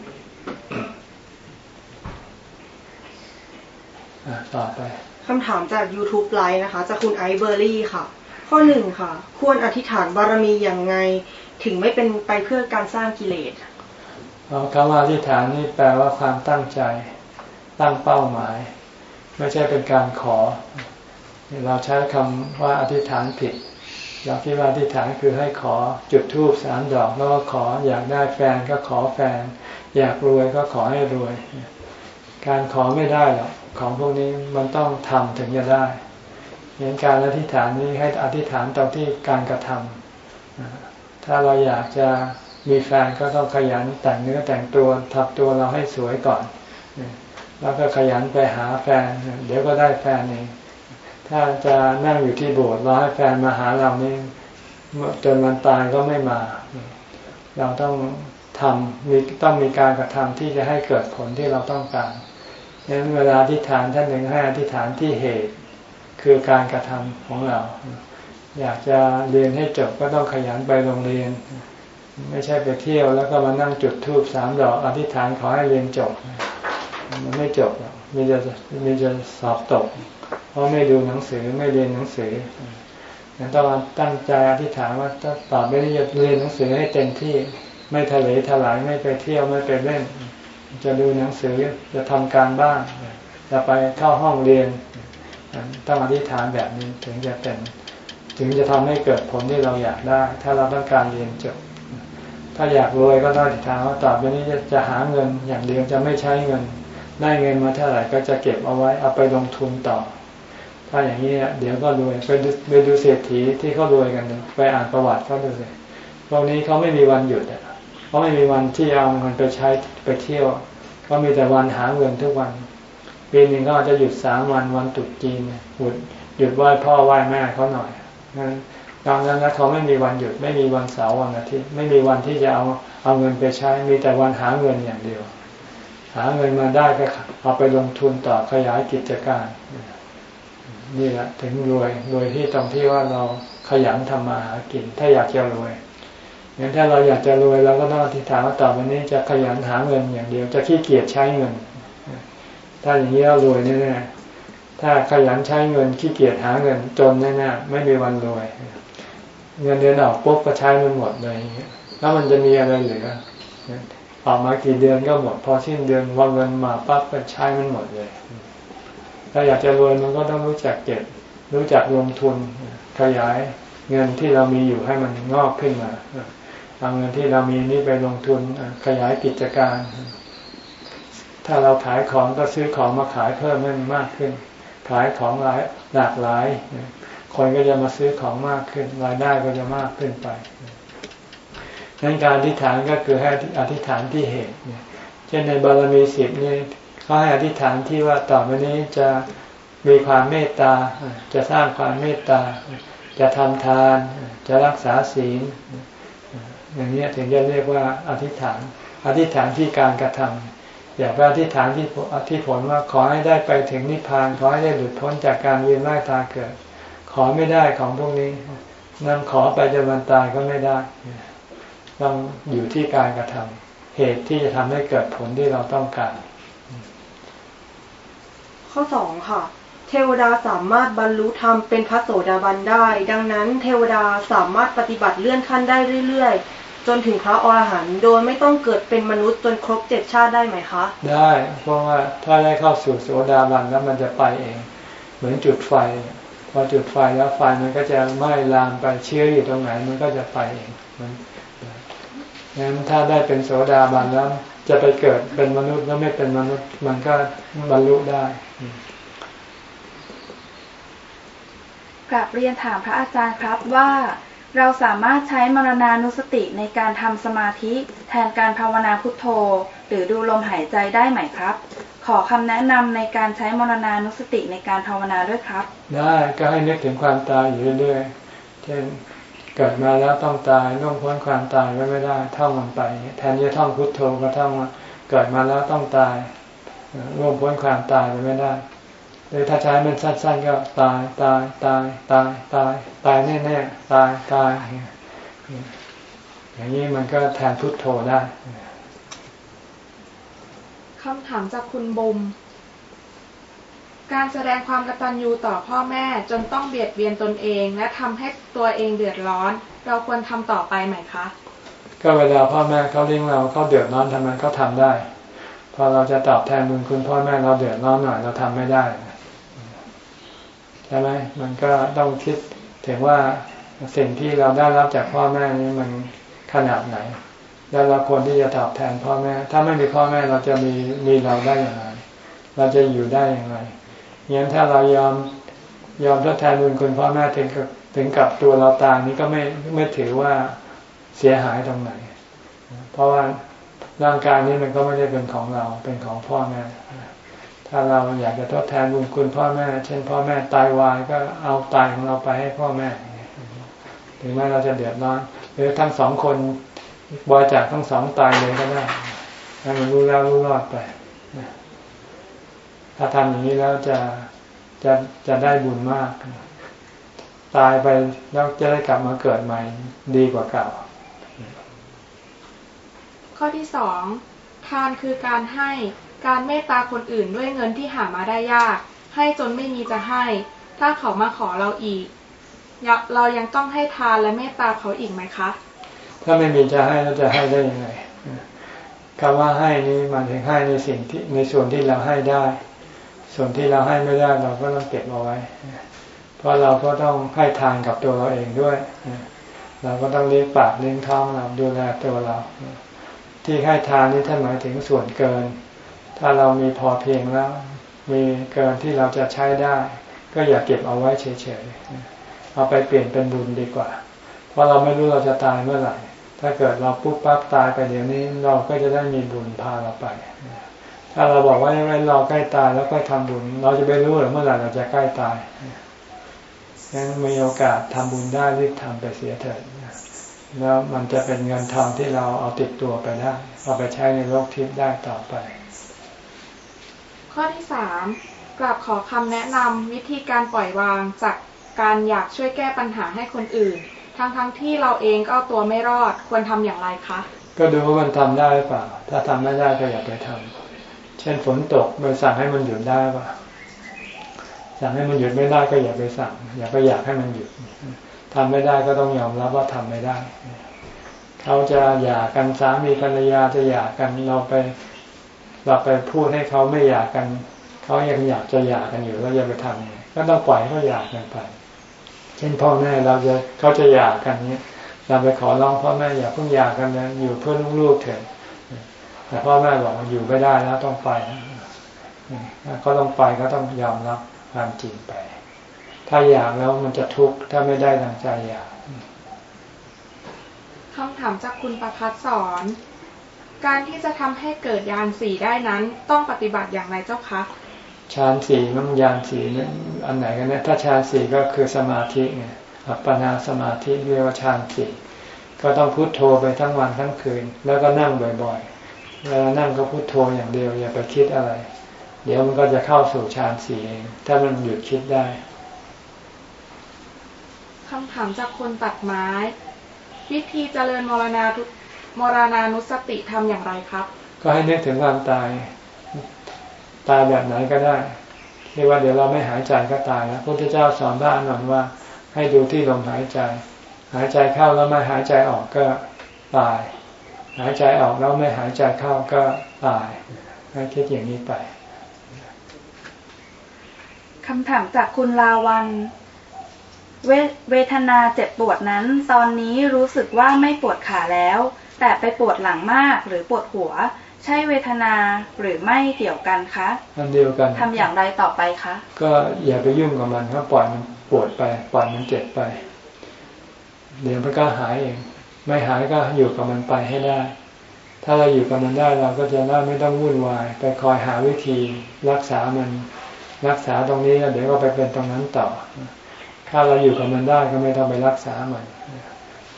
อต่อไปคำถามจาก YouTube ไลฟ์นะคะ จากคุณไอเบอร์รี่ค่ะ ข้อหนึ่งค่ะ ควรอธิษฐานบารมีอย่างไง ถึงไม่เป็นไปเพื่อการสร้างกิเลส คำว่าอธิษฐานนี่แปลว่าความตั้งใจ ตั้งเป้าหมาย ไม่ใช่เป็นการขอ เราใช้คำว่าอธิษฐานผิด เราคิดว่าอธิษฐานคือให้ขอจุดธูปสามดอกแล้วก็ขออยากได้แฟนก็ขอแฟน อยากรวยก็ขอให้รวย การขอไม่ได้หรอกของพวกนี้มันต้องทำถึงจะได้เห็นการอธิษฐานนี้ให้อธิษฐานตรงที่การกระทำถ้าเราอยากจะ มีแฟนก็ต้องขยันแต่งเนื้อแต่งตัวทับตัวเราให้สวยก่อน แล้วก็ขยันไปหาแฟน เดี๋ยวก็ได้แฟนเองถ้าจะนั่งอยู่ที่โบสถ์รอให้แฟนมาหาเรานี่จนวันตายก็ไม่มา เราต้องทำมีต้องมีการกระทำที่จะให้เกิดผลที่เราต้องการดังนั้นเวลาอธิษฐานท่านหนึ่งให้อธิษฐานที่เหตุคือการกระทำของเรา อยากจะเรียนให้จบก็ต้องขยันไปโรงเรียน ไม่ใช่ไปเที่ยวแล้วก็มานั่งจุดธูปสามดอกอธิษฐานขอให้เรียนจบ มันไม่จบมีจะมีจะสอบตก เพราะไม่ดูหนังสือไม่เรียนหนังสือต้องตั้งใจอธิษฐานว่าต่อไปนี้จะเรียนหนังสือให้เต็มที่ไม่ทะเลทลายไม่ไปเที่ยวไม่ไปเล่น จะดูหนังสือจะทำการบ้านจะไปเข้าห้องเรียนต้องอธิษฐานแบบนี้ถึงจะเป็น ถึงจะทำให้เกิดผลที่เราอยากได้ ถ้าเราต้องการเรียนจบ ถ้าอยากรวยก็ต้องอธิษฐานว่าต่อไปนี้จะหาเงินอย่างเดียวจะไม่ใช้เงิน ได้เงินมาเท่าไหร่ก็จะเก็บเอาไว้เอาไปลงทุนต่อ ถ้าอย่างนี้เดี๋ยวก็รวยไปดูไปดูเศรษฐีที่เขารวยกันไปอ่านประวัติเขาดูเลยพวกนี้เขาไม่มีวันหยุดอะเขาไม่มีวันที่เอาเงินไปใช้ไปเที่ยวเขามีแต่วันหาเงินทุกวันปีหนึ่งก็อาจจะหยุดสามวันวันตุดจีนหยุดหยุดไหว้พ่อไหว้แม่เขาหน่อย ดังนั้นเขาไม่มีวันหยุดไม่มีวันเสาร์วันอาทิตย์ไม่มีวันที่จะเอาเอาเงินไปใช้ มีแต่วันหาเงินอย่างเดียว หาเงินมาได้ก็เอาไปลงทุนต่อขยายกิจการ นี่แหละถึงรวยรวยที่ตรงที่ว่าเราขยันทำมาหากิน ถ้าอยากจะรวยงั้นถ้าเราอยากจะรวยเราก็ต้องอธิษฐานว่าต่อไปนี้จะขยันหาเงินอย่างเดียว จะขี้เกียจใช้เงิน ถ้าอย่างนี้เรารวยแน่ๆถ้าขยันใช้เงินขี้เกียจหาเงินจนแน่ๆไม่มีวันรวย เงินเดือนออกปุ๊บก็ใช้มันหมดเลยแล้วมันจะมีอะไรเหลือออกมากี่เดือนก็หมด พอสิ้นเดือนวันเงินมาปั๊บก็ใช้มันหมดเลย ถ้าอยากจะรวยมันก็ต้องรู้จักเก็บ รู้จักลงทุนขยายเงินที่เรามีอยู่ให้มันงอกขึ้นมาเอาเงินที่เรามีนี่ไปลงทุนขยายกิจการ ถ้าเราขายของก็ซื้อของมาขายเพิ่มให้มันมากขึ้น ขายของหลายหลากหลาย คนก็จะมาซื้อของมากขึ้นรายได้ก็จะมากขึ้นไปนั้นการอธิษฐานก็คือให้อธิษฐานที่เหตุเนี่ยเช่นในบารมีสิบนี่เขาให้อธิษฐานที่ว่าต่อไปนี้จะมีความเมตตา จะสร้างความเมตตา จะทำทาน จะรักษาศีล อย่างนี้ถึงจะเรียกว่าอธิษฐาน อธิษฐานที่การกระทำอย่าไปอธิษฐานที่อธิผลว่าขอให้ได้ไปถึงนิพพาน ขอให้ได้หลุดพ้นจากการเวียนว่ายตายเกิด อไม่ได้ของพวกนี้นั่งขอไปจนวันตายก็ไม่ได้ ต้องอยู่ที่การกระทำเหตุที่จะทำให้เกิดผลที่เราต้องการ ข้อสองค่ะ เทวดาสามารถบรรลุธรรมเป็นพระโสดาบันได้ ดังนั้นเทวดาสามารถปฏิบัติเลื่อนขั้นได้เรื่อยๆ จนถึงพระอรหันต์โดยไม่ต้องเกิดเป็นมนุษย์จนครบเจ็ดชาติได้ไหมคะ ได้ เพราะว่าถ้าได้เข้าสู่โสดาบันแล้วมันจะไปเอง เหมือนจุดไฟพ อจุดไฟแล้วไฟมันก็จะไหม้ลามไปเชื้ออยู่ตรงไหน มันก็จะไปเองมันงั้นถ้าได้เป็นโสดาบันแล้วจะไปเกิดเป็นมนุษย์แล้วไม่เป็นมนุษย์ มันก็บรรลุได้กลับเรียนถามพระอาจารย์ครับว่าเราสามารถใช้มรณานุสติในการทำสมาธิแทนการภาวนาพุทโธ หรือดูลมหายใจได้ไหมครับ ขอคำแนะนำในการใช้มรณานุสติในการภาวนาด้วยครับ ได้ก็ให้นึกถึงความตายอยู่เรื่อยๆ เช่นเกิดมาแล้วต้องตายล่วงพ้นความตายไว้ไม่ได้ท่องมันไป แทนจะท่องพุทโธก็ท่องเกิดมาแล้วต้องตายล่วงพ้นความตายไปไม่ได้หรือถ้าใช้มันสั้น ๆ ก็ตายตายตายตายตายตายแน่ๆตายตายอย่างนี้มันก็แทนพุทโธได้ คำถามจากคุณบุมการแสดงความกตัญญูต่อพ่อแม่จนต้องเบียดเบียนตนเอง และทำให้ตัวเองเดือดร้อน เราควรทำต่อไปไหมคะ ก็เวลาพ่อแม่เขาเลี้ยงเราเขาเดือดร้อนทำไมเขาทาได้ พอเราจะตอบแทนบุญคุณพ่อแม่เราเดือดร้อนหน่อยเราทำไม่ได้ใช่ไหมมันก็ต้องคิดถึงว่าสิ่งที่เราได้รับจากพ่อแม่นี้มันขนาดไหน แล้วเราควรที่จะตอบแทนพ่อแม่ ถ้าไม่มีพ่อแม่เราจะมีมีเราได้อย่างไร เราจะอยู่ได้อย่างไรงั้นถ้าเรายอมยอมทดแทนบุญคุณพ่อแม่ถึงกับถึงกับตัวเราตายนี้ก็ไม่ไม่ถือว่าเสียหายตรงไหน เพราะว่าร่างกายนี้มันก็ไม่ได้เป็นของเราเป็นของพ่อแม่ ถ้าเราอยากจะทดแทนบุญคุณพ่อแม่ เช่น พ่อแม่ตายวายก็เอาตายของเราไปให้พ่อแม่ ถึงแม้เราจะเดือดร้อนหรือทั้งสองคน บริจาคทั้งสองตายเลยก็ได้ให้มันรู้แล้วรู้รอดไปถ้าทำอย่างนี้แล้วจะจะจะได้บุญมาก ตายไปแล้วจะได้กลับมาเกิดใหม่ดีกว่าเก่า ข้อที่สองทานคือการให้การเมตตาคนอื่นด้วยเงินที่หามาได้ยาก ให้จนไม่มีจะให้ ถ้าเขามาขอเราอีก เรายังต้องให้ทานและเมตตาเขาอีกไหมคะ ถ้าไม่มีจะให้แล้วจะให้ได้ยังไงคำว่าให้นี้มันถึงให้ในสิ่งที่ในส่วนที่เราให้ได้ ส่วนที่เราให้ไม่ได้เราก็ต้องเก็บเอาไว้ เพราะเราก็ต้องให้ทานกับตัวเราเองด้วย เราก็ต้องเลี้ยงปากเลี้ยงท้องเราดูแลตัวเรา ที่ให้ทานนี้ท่านหมายถึงส่วนเกิน ถ้าเรามีพอเพียงแล้ว มีเกินที่เราจะใช้ได้ ก็อย่าเก็บเอาไว้เฉยๆ เอาไปเปลี่ยนเป็นบุญดีกว่า เพราะเราไม่รู้เราจะตายเมื่อไหร่ ถ้าเกิดเราปุ๊บปั๊บตายไปเดี๋ยวนี้เราก็จะได้มีบุญพาเราไป ถ้าเราบอกว่าไม่รอใกล้ตายแล้วก็ทำบุญ เราจะไม่รู้หรือเมื่อไหร่เราจะใกล้ตายงั้นมีโอกาสทำบุญได้รีบทำไปเสียเถิดแล้วมันจะเป็นเงินทองที่เราเอาติดตัวไปได้เอาไปใช้ในโลกทิพย์ได้ต่อไป ข้อที่สามกลับขอคำแนะนำวิธีการปล่อยวางจากการอยากช่วยแก้ปัญหาให้คนอื่น ทั้งทั้งที่เราเองก็เอาตัวไม่รอดควรทำอย่างไรคะ ก็ดูว่ามันทำได้หรือเปล่า ถ้าทำไม่ได้ก็อย่าไปทำเช่นฝนตกไปสั่งให้มันหยุดได้ป่ะสั่งให้มันหยุดไม่ได้ก็อย่าไปสั่ง อย่าไปอยากให้มันหยุดทำไม่ได้ก็ต้องยอมรับว่าทำไม่ได้ เขาจะหย่ากกันสามีภรรยาจะหย่ากกันเราไป เราไปพูดให้เขาไม่หย่ากกัน เขายังอยากจะหย่ากกันอยู่เราจะไปทำก็ต้องปล่อยให้เขาหย่ากันไป เช่นพ่อแม่เราจะเขาจะหย่ากันเนี้ยเราไปขอร้องพ่อแม่อย่าเพิ่งหย่ากันนะอยู่เพื่อลูกๆเถิดแต่พ่อแม่บอกอยู่ไม่ได้แล้วต้องไปก็ต้องไปก็ต้องยอมรับความจริงไป ถ้าอยากแล้วมันจะทุกข์ถ้าไม่ได้ดังใจอยากคำถามจากคุณประพัฒสอน การที่จะทำให้เกิดยานสีได้นั้น ต้องปฏิบัติอย่างไรเจ้าคะ ฌานสี่มันยานสี่นี่อันไหนกันเนี่ยถ้าฌานสี่ก็คือสมาธิไงอัปปนาสมาธิเรียกว่าฌานสี่ก็ต้องพุโทโธไปทั้งวันทั้งคืน แล้วก็นั่งบ่อยๆเวลานั่งก็พุโทโธอย่างเดียวอย่าไปคิดอะไร เดี๋ยวมันก็จะเข้าสู่ฌานสี่เองถ้ามันหยุดคิดได้คำถามจากคนตัดไม้ วิธีเจริญมรณาทุมรณานุสติทำอย่างไรครับ ก็ให้นึกถึงความตาย ตายแบบไหนก็ได้ที่ว่าเดี๋ยวเราไม่หายใจก็ตายแล้วพระพุทธเจ้าสอนพระอนุนว่า ให้ดูที่ลมหายใจ หายใจเข้าแล้วไม่หายใจออกก็ตาย หายใจออกแล้วไม่หายใจเข้าก็ตายให้คิดอย่างนี้ไปคำถามจากคุณลาวันเวเวทนาเจ็บปวดนั้น ตอนนี้รู้สึกว่าไม่ปวดขาแล้ว แต่ไปปวดหลังมากหรือปวดหัว ใช่เวทนาหรือไม่เกี่ยวกันคะอันเดียวกันทำอย่างไรต่อไปคะ ก็อย่าไปยุ่งกับมันครับปล่อยมันปวดไป ปล่อยมันเจ็บไป เดี๋ยวมันก็หายเอง ไม่หายก็อยู่กับมันไปให้ได้ ถ้าเราอยู่กับมันได้เราก็จะได้ไม่ต้องวุ่นวาย ไปคอยหาวิธีรักษามันรักษาตรงนี้แล้วเดี๋ยวก็ไปเป็นตรงนั้นต่อ ถ้าเราอยู่กับมันได้ก็ไม่ต้องไปรักษามัน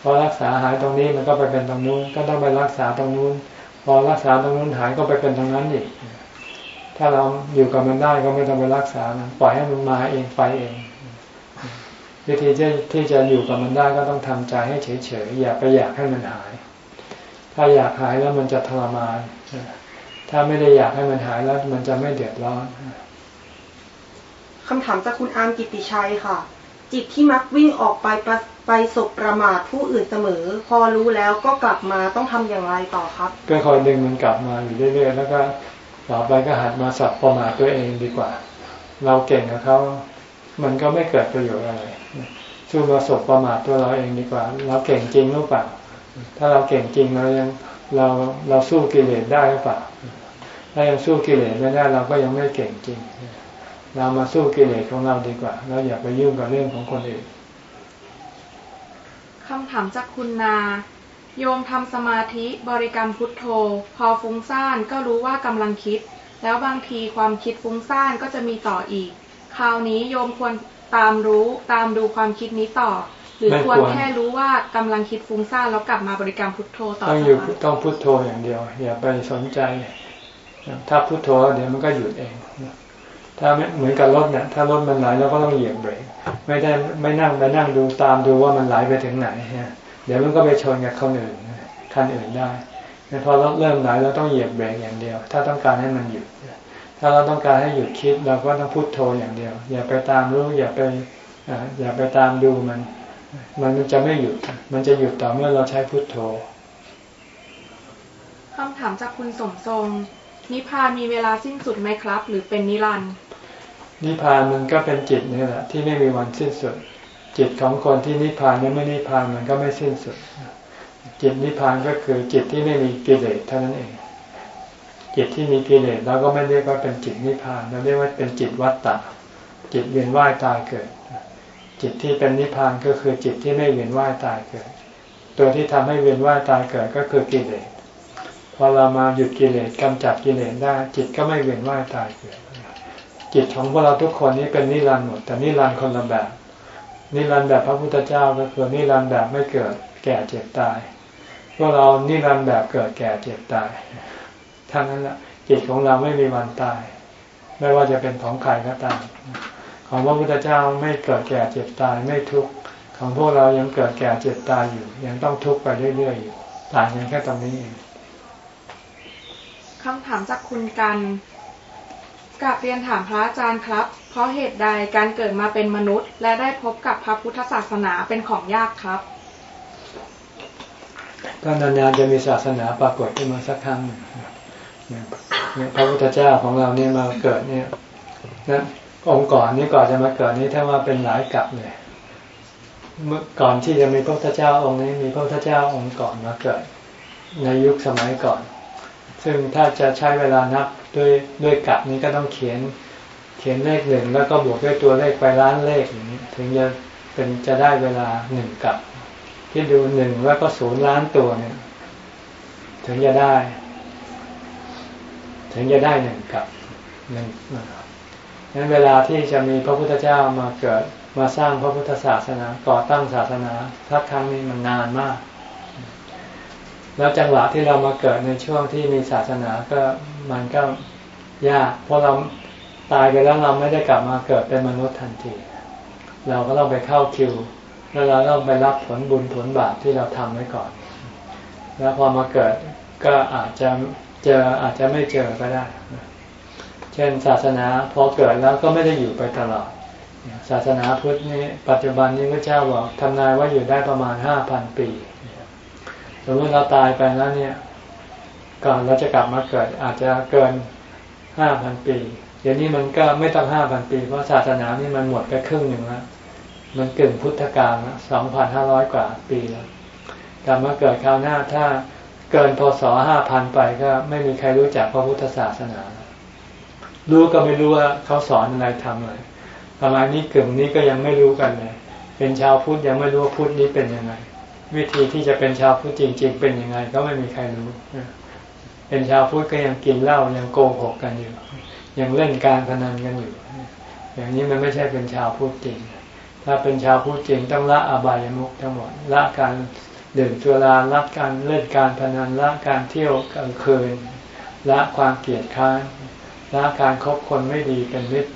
พอรักษาหายตรงนี้มันก็ไปเป็นตรงนู้นก็ต้องไปรักษาตรงนู้นพ อรักษาตรงนู้นหายก็ไปเป็นตรงนั้นอีกถ้าเราอยู่กับมันได้ก็ไม่ต้องไปรักษามันปล่อยให้มันมาเองไปเอง วิธีที่ที่จะอยู่กับมันได้ก็ต้องทำใจให้เฉยๆอย่าไปอยากให้มันหาย ถ้าอยากหายแล้วมันจะทรมานถ้าไม่ได้อยากให้มันหายแล้ว มันจะไม่เดือดร้อนคำถามจากคุณอามกิติชัยค่ะ จิตที่มักวิ่งออกไป ไปสบประมาทผู้อื่นเสมอ พอรู้แล้วก็กลับมาต้องทำอย่างไรต่อครับก็คอยดึงมันกลับมาอยู่เรื่อยๆแล้วก็ต่อไปก็หัดมาสับประมาทตัวเองดีกว่า เราเก่งกับเขามันก็ไม่เกิดประโยชน์อะไรสู้มาสบประมาทตัวเราเองดีกว่า เราเก่งจริงหรือเปล่า ถ้าเราเก่งจริงเรายังเราเราสู้กิเลสได้หรือเปล่า ถ้ายังสู้กิเลสไม่ได้เราก็ยังไม่เก่งจริง เรามาสู้กิเลสของเราดีกว่า เราอย่าไปยุ่งกับเรื่องของคนอื่น คำถามจากคุณนา โยมทำสมาธิบริกรรมพุทโธ พอฟุ้งซ่านก็รู้ว่ากำลังคิด แล้วบางทีความคิดฟุ้งซ่านก็จะมีต่ออีก คราวนี้โยมควรตามรู้ตามดูความคิดนี้ต่อ หรือควรแค่รู้ว่ากำลังคิดฟุ้งซ่านแล้วกลับมาบริกรรมพุทโธต่อต้องอยู่ต้องพุทโธอย่างเดียว อย่าไปสนใจ ถ้าพุทโธเดี๋ยวมันก็หยุดเอง ถ้าเหมือนกับรถเนี่ยถ้ารถมันไหลเราก็ต้องเหยียบเบรกไม่ได้ไม่นั่งไปนั่งดูตามดูว่ามันไหลไปถึงไหนเนี่ยเดี๋ยวมันก็ไปชนกับคนอื่นคันอื่นได้พอรถเริ่มไหลเราต้องเหยียบเบรกอย่างเดียว ถ้าต้องการให้มันหยุดถ้าเราต้องการให้หยุดคิดเราก็ต้องพุโทโธอย่างเดียว อย่าไปตามรู้อย่าไปอ่าอย่าไปตามดูมัน มันจะไม่หยุด มันจะหยุดต่อเมื่อเราใช้พุโทโธคำถามจากคุณสมทรงนิพพานมีเวลาสิ้นสุดไหมครับ หรือเป็นนิรันดร์ นิพพานมันก็เป็นจิตนี่แหละที่ไม่มีวันสิ้นสุด จิตของคนที่นิพพานยังไม่นิพพานมันก็ไม่สิ้นสุด จิตนิพพานก็คือจิตที่ไม่มีกิเลสเท่านั้นเอง จิตที่มีกิเลสเราก็ไม่เรียกว่าเป็นจิตนิพพานเราเรียกว่าเป็นจิตวัฏฏะจิตเวียนว่ายตายเกิด จิตที่เป็นนิพพานก็คือจิตที่ไม่เวียนว่ายตายเกิด ตัวที่ทำให้เวียนว่ายตายเกิดก็คือกิเลสพอเรามาหยุดกิเลสกำจัดกิเลสได้ จิตก็ไม่เวียนว่ายตายเกิด จิตของพวกเราทุกคนนี้เป็นนิรันดร์หมดแต่นิรันดร์คนละแบบ นิรันดร์แบบพระพุทธเจ้าก็คือนิรันดร์แบบไม่เกิดแก่เจ็บตายพวกเรานิรันดร์แบบเกิดแก่เจ็บตายทั้งนั้นแหละจิตของเราไม่มีวันตาย ไม่ว่าจะเป็นของใครก็ตามของพระพุทธเจ้าไม่เกิดแก่เจ็บตายไม่ทุกข์ของพวกเรายังเกิดแก่เจ็บตายอยู่ ยังต้องทุกข์ไปเรื่อยๆอยู่ต่างกันแค่ตรงนี้เองคำถามจากคุณกัน กับเรียนถามพระอาจารย์ครับ เพราะเหตุใดการเกิดมาเป็นมนุษย์ และได้พบกับพระพุทธศาสนาเป็นของยากครับ ก็นานๆจะมีศาสนาปรากฏขึ้นมาสักครั้งหนึ่งพระพุทธเจ้าของเราเนี่ยมาเกิดเนี่ยนะองค์ก่อนนี้ก่อนจะมาเกิดนี้ถ้าว่าเป็นหลายกับเลยเมื่อก่อนที่จะมีพระพุทธเจ้าองค์นี้มีพระพุทธเจ้าองค์ก่อนมาเกิด ในยุคสมัยก่อน ซึ่งถ้าจะใช้เวลานับด้วยด้วยกับนี้ก็ต้องเขียนเขียนเลขหนึ่งแล้วก็บวกด้วยตัวเลขไปล้านเลขอย่างนี้ถึงจะเป็นจะได้เวลาหนึ่งกับคิดดูหนึ่งแล้วก็ศูนย์ล้านตัวเนี่ย ถึงจะได้ ถึงจะได้หนึ่งกับหนึ่งนั้นเวลาที่จะมีพระพุทธเจ้ามาเกิดมาสร้างพระพุทธศาสนาก่อตั้งศาสนาทักครั้งนี้มันนานมาก แล้วจังหวะที่เรามาเกิดในช่วงที่มีศาสนาก็มันก็ยาก เพราะเราตายไปแล้วเราไม่ได้กลับมาเกิดเป็นมนุษย์ทันที เราก็ต้องไปเข้าคิว แล้วเราต้องไปรับผลบุญผลบาปที่เราทำไว้ก่อน แล้วพอมาเกิดก็อาจจะเจออาจจะไม่เจอก็ได้ เช่นศาสนาพอเกิดแล้วก็ไม่ได้อยู่ไปตลอด ศาสนาพุทธนี่ปัจจุบันนี้พระเจ้าบอกทำนายว่าอยู่ได้ประมาณห้าพันปี มมติเราตายไปแล้วเนี่ย ก่อนเราจะกลับมาเกิด อาจจะเกินห้าพันปี เดี๋ยวนี้มันก็ไม่ต้องห้าพันปี เพราะศาสนานี่มันหมดไปครึ่งหนึ่งแล้วมันเกึ่งพุทธกาลสองพันห้าร้อยกว่าปีแล้วกลับมาเกิดคราวหน้าถ้าเกินพศห้าพันไปก็ไม่มีใครรู้จักพระพุทธศาสนา รู้ก็ไม่รู้ว่าเขาสอนอะไรทำอะไรประมาณนี้กึ่งนี้ก็ยังไม่รู้กันเลย เป็นชาวพุทธยังไม่รู้ว่าพุทธนี้เป็นยังไง วิธีที่จะเป็นชาวพุทธจริง ๆ เป็นยังไง ก็ไม่มีใครรู้เป็นชาวพุทธก็ยังกินเหล้ายังโกหกกันอยู่ ยังเล่นการพนันกันอยู่ อย่างนี้มันไม่ใช่เป็นชาวพุทธจริง ถ้าเป็นชาวพุทธจริงต้องละอบายมุขทั้งหมดละการดื่มสุราละการเล่นการพนันละการเที่ยวกลางคืนละความเกลียดค้านละการคบคนไม่ดีเป็นมิตร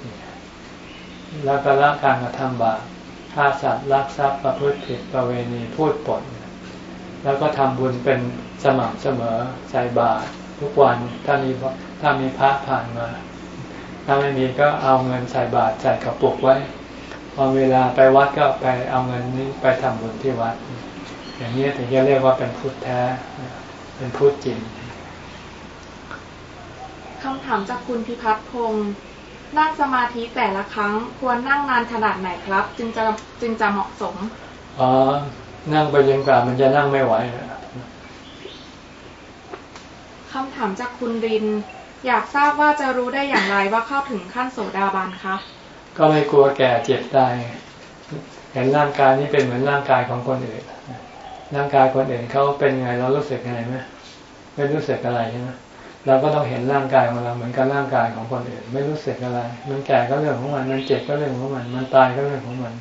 แล้วก็ละการกระทำบาป ฆ่าสัตว์ลักทรัพย์ประพฤติผิดประเวณีพูดปด แล้วก็ทำบุญเป็นสม่ำเสมอใส่บาตรทุกวันถ้ามีถ้ามีพระผ่านมา ถ้าไม่มีก็เอาเงินใส่บาตรใส่กระปุกไว้ พอเวลาไปวัดก็ไปเอาเงินนี้ไปทำบุญที่วัด อย่างนี้ถึงจะเรียกว่าเป็นพุทธแท้ เป็นพุทธจริงคำถามจากคุณพิพัฒน์พงศ์ นั่งสมาธิแต่ละครั้งควรนั่งนานขนาดไหนครับ จึงจะจึงจะเหมาะสมอ๋อนั่งไปยังกว่ามันจะนั่งไม่ไหวคำถามจากคุณริน อยากทราบว่าจะรู้ได้อย่างไรว่าเข้าถึงขั้นโสดาบันคะก็ไม่กลัวแก่เจ็บตายเห็นร่างกายนี้เป็นเหมือนร่างกายของคนอื่นร่างกายคนอื่นเขาเป็นไงเรารู้สึกไงไหมไม่รู้สึกอะไรใช่ไหม เราก็ต้องเห็นร่างกายของเราเหมือนกับร่างกายของคนอื่น ไม่รู้สึกอะไร มันแก่ก็เรื่องของมัน มันเจ็บก็เรื่องของมัน มันตายก็เรื่องของมัน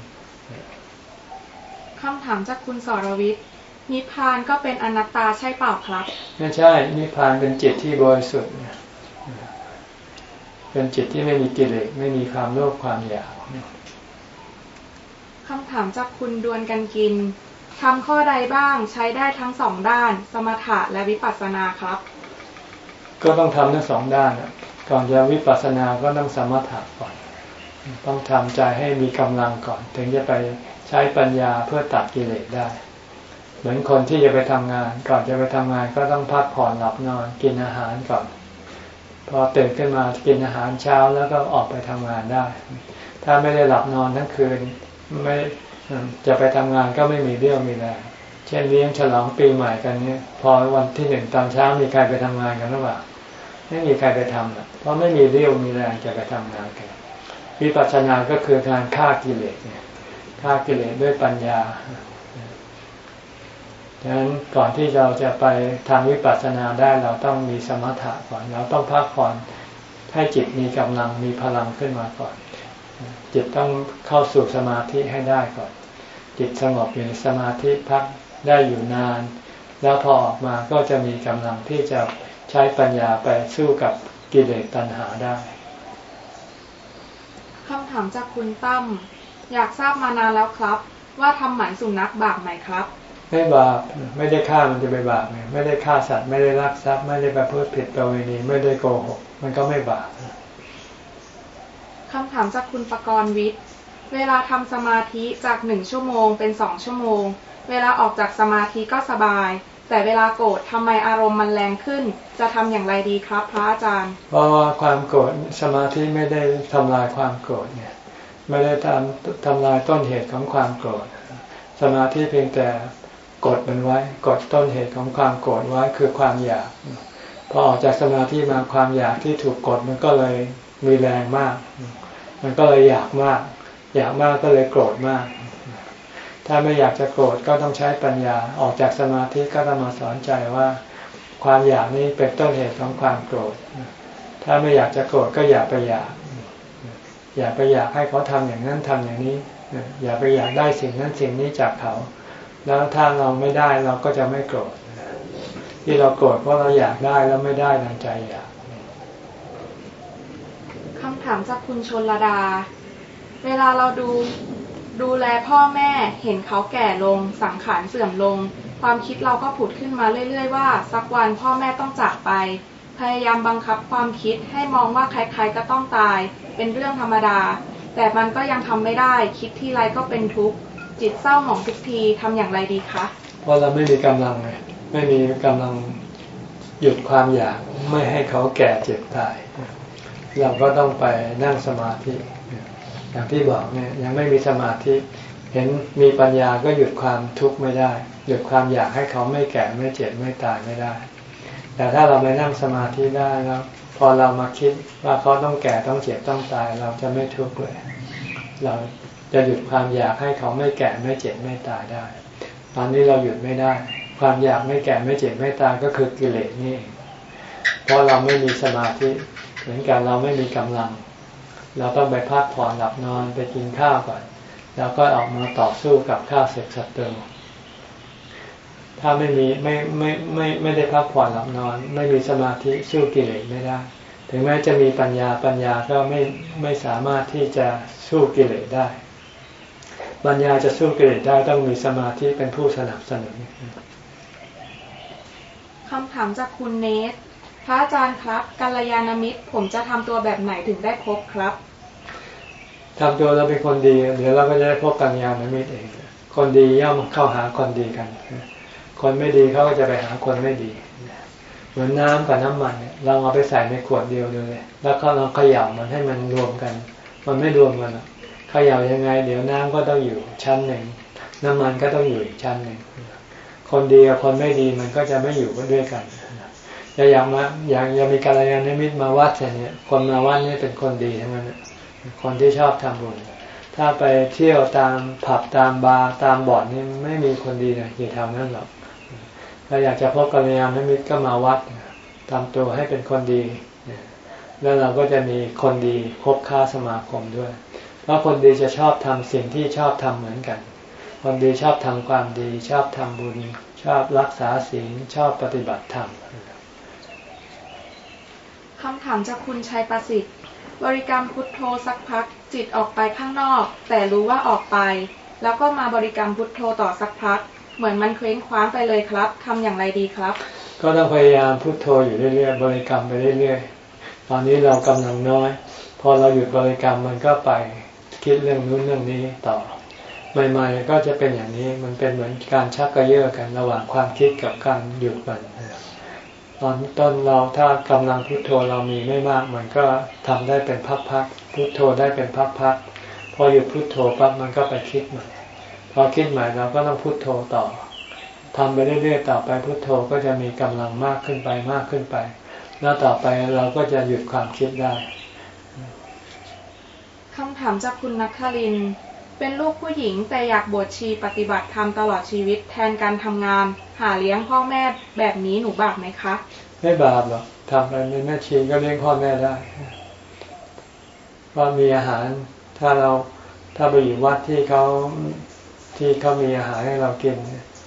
คำถามจากคุณสรวิทย์นิพพานก็เป็นอนัตตาใช่เปล่าครับ ไม่ใช่ นิพพานเป็นจิตที่บริสุทธิ์เป็นจิตที่ไม่มีกิเลสไม่มีความโลภความอยากคำถามจากคุณดวนกันกินทำข้อใดบ้างใช้ได้ทั้งสองด้าน สมถะและวิปัสสนาครับ ก็ต้องทำทั้งสองด้านก่อนจะวิปัสสนาก็ต้องสมถะก่อน ต้องทำใจให้มีกำลังก่อน ถึงจะไปใช้ปัญญาเพื่อตัดกิเลสได้ เหมือนคนที่จะไปทำงาน ก่อนจะไปทำงานก็ต้องพักผ่อนหลับนอนกินอาหารก่อน พอตื่นขึ้นมากินอาหารเช้าแล้วก็ออกไปทำงานได้ ถ้าไม่ได้หลับนอนทั้งคืนไม่จะไปทำงานก็ไม่มีเรี่ยวมีแรงเช่นเลี้ยงฉลองปีใหม่กันเนี่ยพอวันที่หนึ่งตอนเช้ามีใครไปทำงานกันหรือเปล่า ไม่มีใครไปทำอะเพราะไม่มีเรี่ยวมีแรงจะไปทำงานกันวิปัสสนาก็คือการฆ่ากิเลสเนี่ยฆ่ากิเลสด้วยปัญญาดังนั้นก่อนที่เราจะไปทางวิปัสสนาได้เราต้องมีสมถะก่อนเราต้องพักผ่อนให้จิตมีกำลังมีพลังขึ้นมาก่อน จิตต้องเข้าสู่สมาธิให้ได้ก่อน จิตสงบอยู่ในสมาธิพักได้อยู่นาน แล้วพอออกมาก็จะมีกำลังที่จะ ใช้ปัญญาไปสู้กับกิเลสตัณหาได้คำถามจากคุณตั้มอยากทราบมานานแล้วครับ ว่าทำหมันสุนัขบาปไหมครับ ไม่บาปไม่ได้ฆ่ามันจะไปบาปไงไม่ได้ฆ่าสัตว์ไม่ได้ลักทรัพย์ไม่ได้ประพฤติผิดประเวณีไม่ได้โกหกมันก็ไม่บาปคำถามจากคุณประกรณ์วิทย์ เวลาทำสมาธิจากหนึ่งชั่วโมงเป็นสองชั่วโมง เวลาออกจากสมาธิก็สบาย แต่เวลาโกรธทำไมอารมณ์มันแรงขึ้น จะทำอย่างไรดีครับพระอาจารย์ เพราะว่าความโกรธสมาธิไม่ได้ทำลายความโกรธเนี่ยไม่ได้ทำทำลายต้นเหตุของความโกรธ สมาธิเพียงแต่กดมันไว้กดต้นเหตุของความโกรธไว้คือความอยาก พอออกจากสมาธิมาความอยากที่ถูกกดมันก็เลยมีแรงมาก มันก็เลยอยากมาก อยากมากก็เลยโกรธมาก ถ้าไม่อยากจะโกรธก็ต้องใช้ปัญญาออกจากสมาธิก็ต้องมาสอนใจว่า ความอยากนี้เป็นต้นเหตุของความโกรธ ถ้าไม่อยากจะโกรธก็อย่าไปอยาก อย่าไปอยากให้เขาทำอย่างนั้นทำอย่างนี้ อย่าไปอยากได้สิ่งนั้นสิ่งนี้จากเขา แล้วถ้าเราไม่ได้เราก็จะไม่โกรธที่เราโกรธเพราะเราอยากได้แล้วไม่ได้ดังใจอยากคำถามจากคุณชนระดา เวลาเราดู ดูแลพ่อแม่เห็นเขาแก่ลง สังขารเสื่อมลง ความคิดเราก็ผุดขึ้นมาเรื่อย ๆ ว่า สักวันพ่อแม่ต้องจากไป พยายามบังคับความคิดให้มองว่าใครๆก็ต้องตาย เป็นเรื่องธรรมดา แต่มันก็ยังทำไม่ได้ คิดที่ไรก็เป็นทุกข์จิตเศร้าหมองทุกทีทำอย่างไรดีคะเพราะเราไม่มีกำลังไงไม่มีกำลังหยุดความอยากไม่ให้เขาแก่เจ็บตาย เราก็ต้องไปนั่งสมาธิ อย่างที่บอกเนี่ยยังไม่มีสมาธิ เห็นมีปัญญาก็หยุดความทุกข์ไม่ได้ หยุดความอยากให้เขาไม่แก่ไม่เจ็บไม่ตายไม่ได้ แต่ถ้าเราไปนั่งสมาธิได้แล้วพอเรามาคิดว่าเขาต้องแก่ต้องเจ็บต้องตาย เราจะไม่ทุกข์เลย เราจะหยุดความอยากให้เขาไม่แก่ไม่เจ็บไม่ตายได้ ตอนนี้เราหยุดไม่ได้ ความอยากไม่แก่ไม่เจ็บไม่ตายก็คือกิเลสนี่เพราะเราไม่มีสมาธิเหมือนกันเราไม่มีกำลัง เราต้องไปพักผ่อนหลับนอนไปกินข้าวก่อน แล้วก็ออกมาต่อสู้กับข้าศึกศัตรูถ้าไม่มีไม่ไม่ไม่ไม่ได้พักผ่อนหลับนอน ไม่มีสมาธิสู้กิเลสไม่ได้ ถึงแม้จะมีปัญญาปัญญาก็ไม่ไม่สามารถที่จะสู้กิเลสได้ ปัญญาจะสู้กิเลสได้ต้องมีสมาธิเป็นผู้สนับสนุนคำถามจากคุณเนส ระอาจารย์ครับกัลยาณมิตร ผมจะทำตัวแบบไหนถึงได้พบครับทำตัวเราเป็นคนดี เดี๋ยวเราก็จะได้พบกัลยาณมิตรเอง คนดีย่อมเข้าหาคนดีกัน คนไม่ดีเขาก็จะไปหาคนไม่ดี เหมือนน้ำกับน้ำมันเนี่ยเราเอาไปใส่ในขวดเดียวเลย แล้วก็เราเขย่ามันให้มันรวมกัน มันไม่รวมกันเขย่ายังไง เดี๋ยวน้ำก็ต้องอยู่ชั้นหนึ่งน้ำมันก็ต้องอยู่อีกชั้นหนึ่งคนดีกับคนไม่ดีมันก็จะไม่อยู่กันด้วยกัน ฉจะอยากมาอยากอยามีกัลยาณมิตรมาวัดเนี่ยคนมาวัดนี่เป็นคนดีทั้งนั้นคนที่ชอบทำบุญ ถ้าไปเที่ยวตามผับตามบาร์ตามบ่อนนี่ไม่มีคนดีนะอยู่แถวนั้นหรอกถ้าอยากจะพบกัลยาณมิตรก็มาวัดทำตัวให้เป็นคนดี แล้วเราก็จะมีคนดีคบค้าสมาคมด้วย เพราะคนดีจะชอบทำสิ่งที่ชอบทำเหมือนกัน คนดีชอบทำความดี ชอบทำบุญ ชอบรักษาศีลชอบปฏิบัติธรรม คำถามจากคุณชัยประสิทธิ์ บริกรรมพุทโธสักพัก จิตออกไปข้างนอก แต่รู้ว่าออกไป แล้วก็มาบริกรรมพุทโธต่อสักพัก เหมือนมันเคว้งคว้างไปเลยครับทำอย่างไรดีครับ ก็ต้องพยายามพุทโธอยู่เรื่อยๆบริกรรมไปเรื่อยๆตอนนี้เรากำลังน้อย พอเราหยุดบริกรรมมันก็ไปคิดเรื่องนู้นเรื่องนี้ต่อใหม่ๆก็จะเป็นอย่างนี้มันเป็นเหมือนการชักกระเยาะกันระหว่างความคิดกับการหยุดมัน ตอนต้นเราถ้ากำลังพุโทโธเรามีไม่มากมันก็ทำได้เป็นพักๆพุโทโธได้เป็นพักๆพอหยุดพุโทโธปั๊บมันก็ไปคิดใหม่พอคิดใหม่เราก็ต้องพุโทโธต่อทำไปเรื่อยๆต่อไปพุโทโธก็จะมีกำลังมากขึ้นไปมากขึ้นไป แล้วต่อไปเราก็จะหยุดความคิดได้คำถามจากคุณนัทคาริน เป็นลูกผู้หญิงแต่อยากบวชชีปฏิบัติธรรมตลอดชีวิตแทนการทำงาน หาเลี้ยงพ่อแม่แบบนี้หนูบาปไหมคะ ไม่บาปหรอกทำไปเป็นแม่ชีก็เลี้ยงพ่อแม่ได้ว่ามีอาหารถ้าเราถ้าไปอยู่วัดที่เขาที่เขามีอาหารให้เรากิน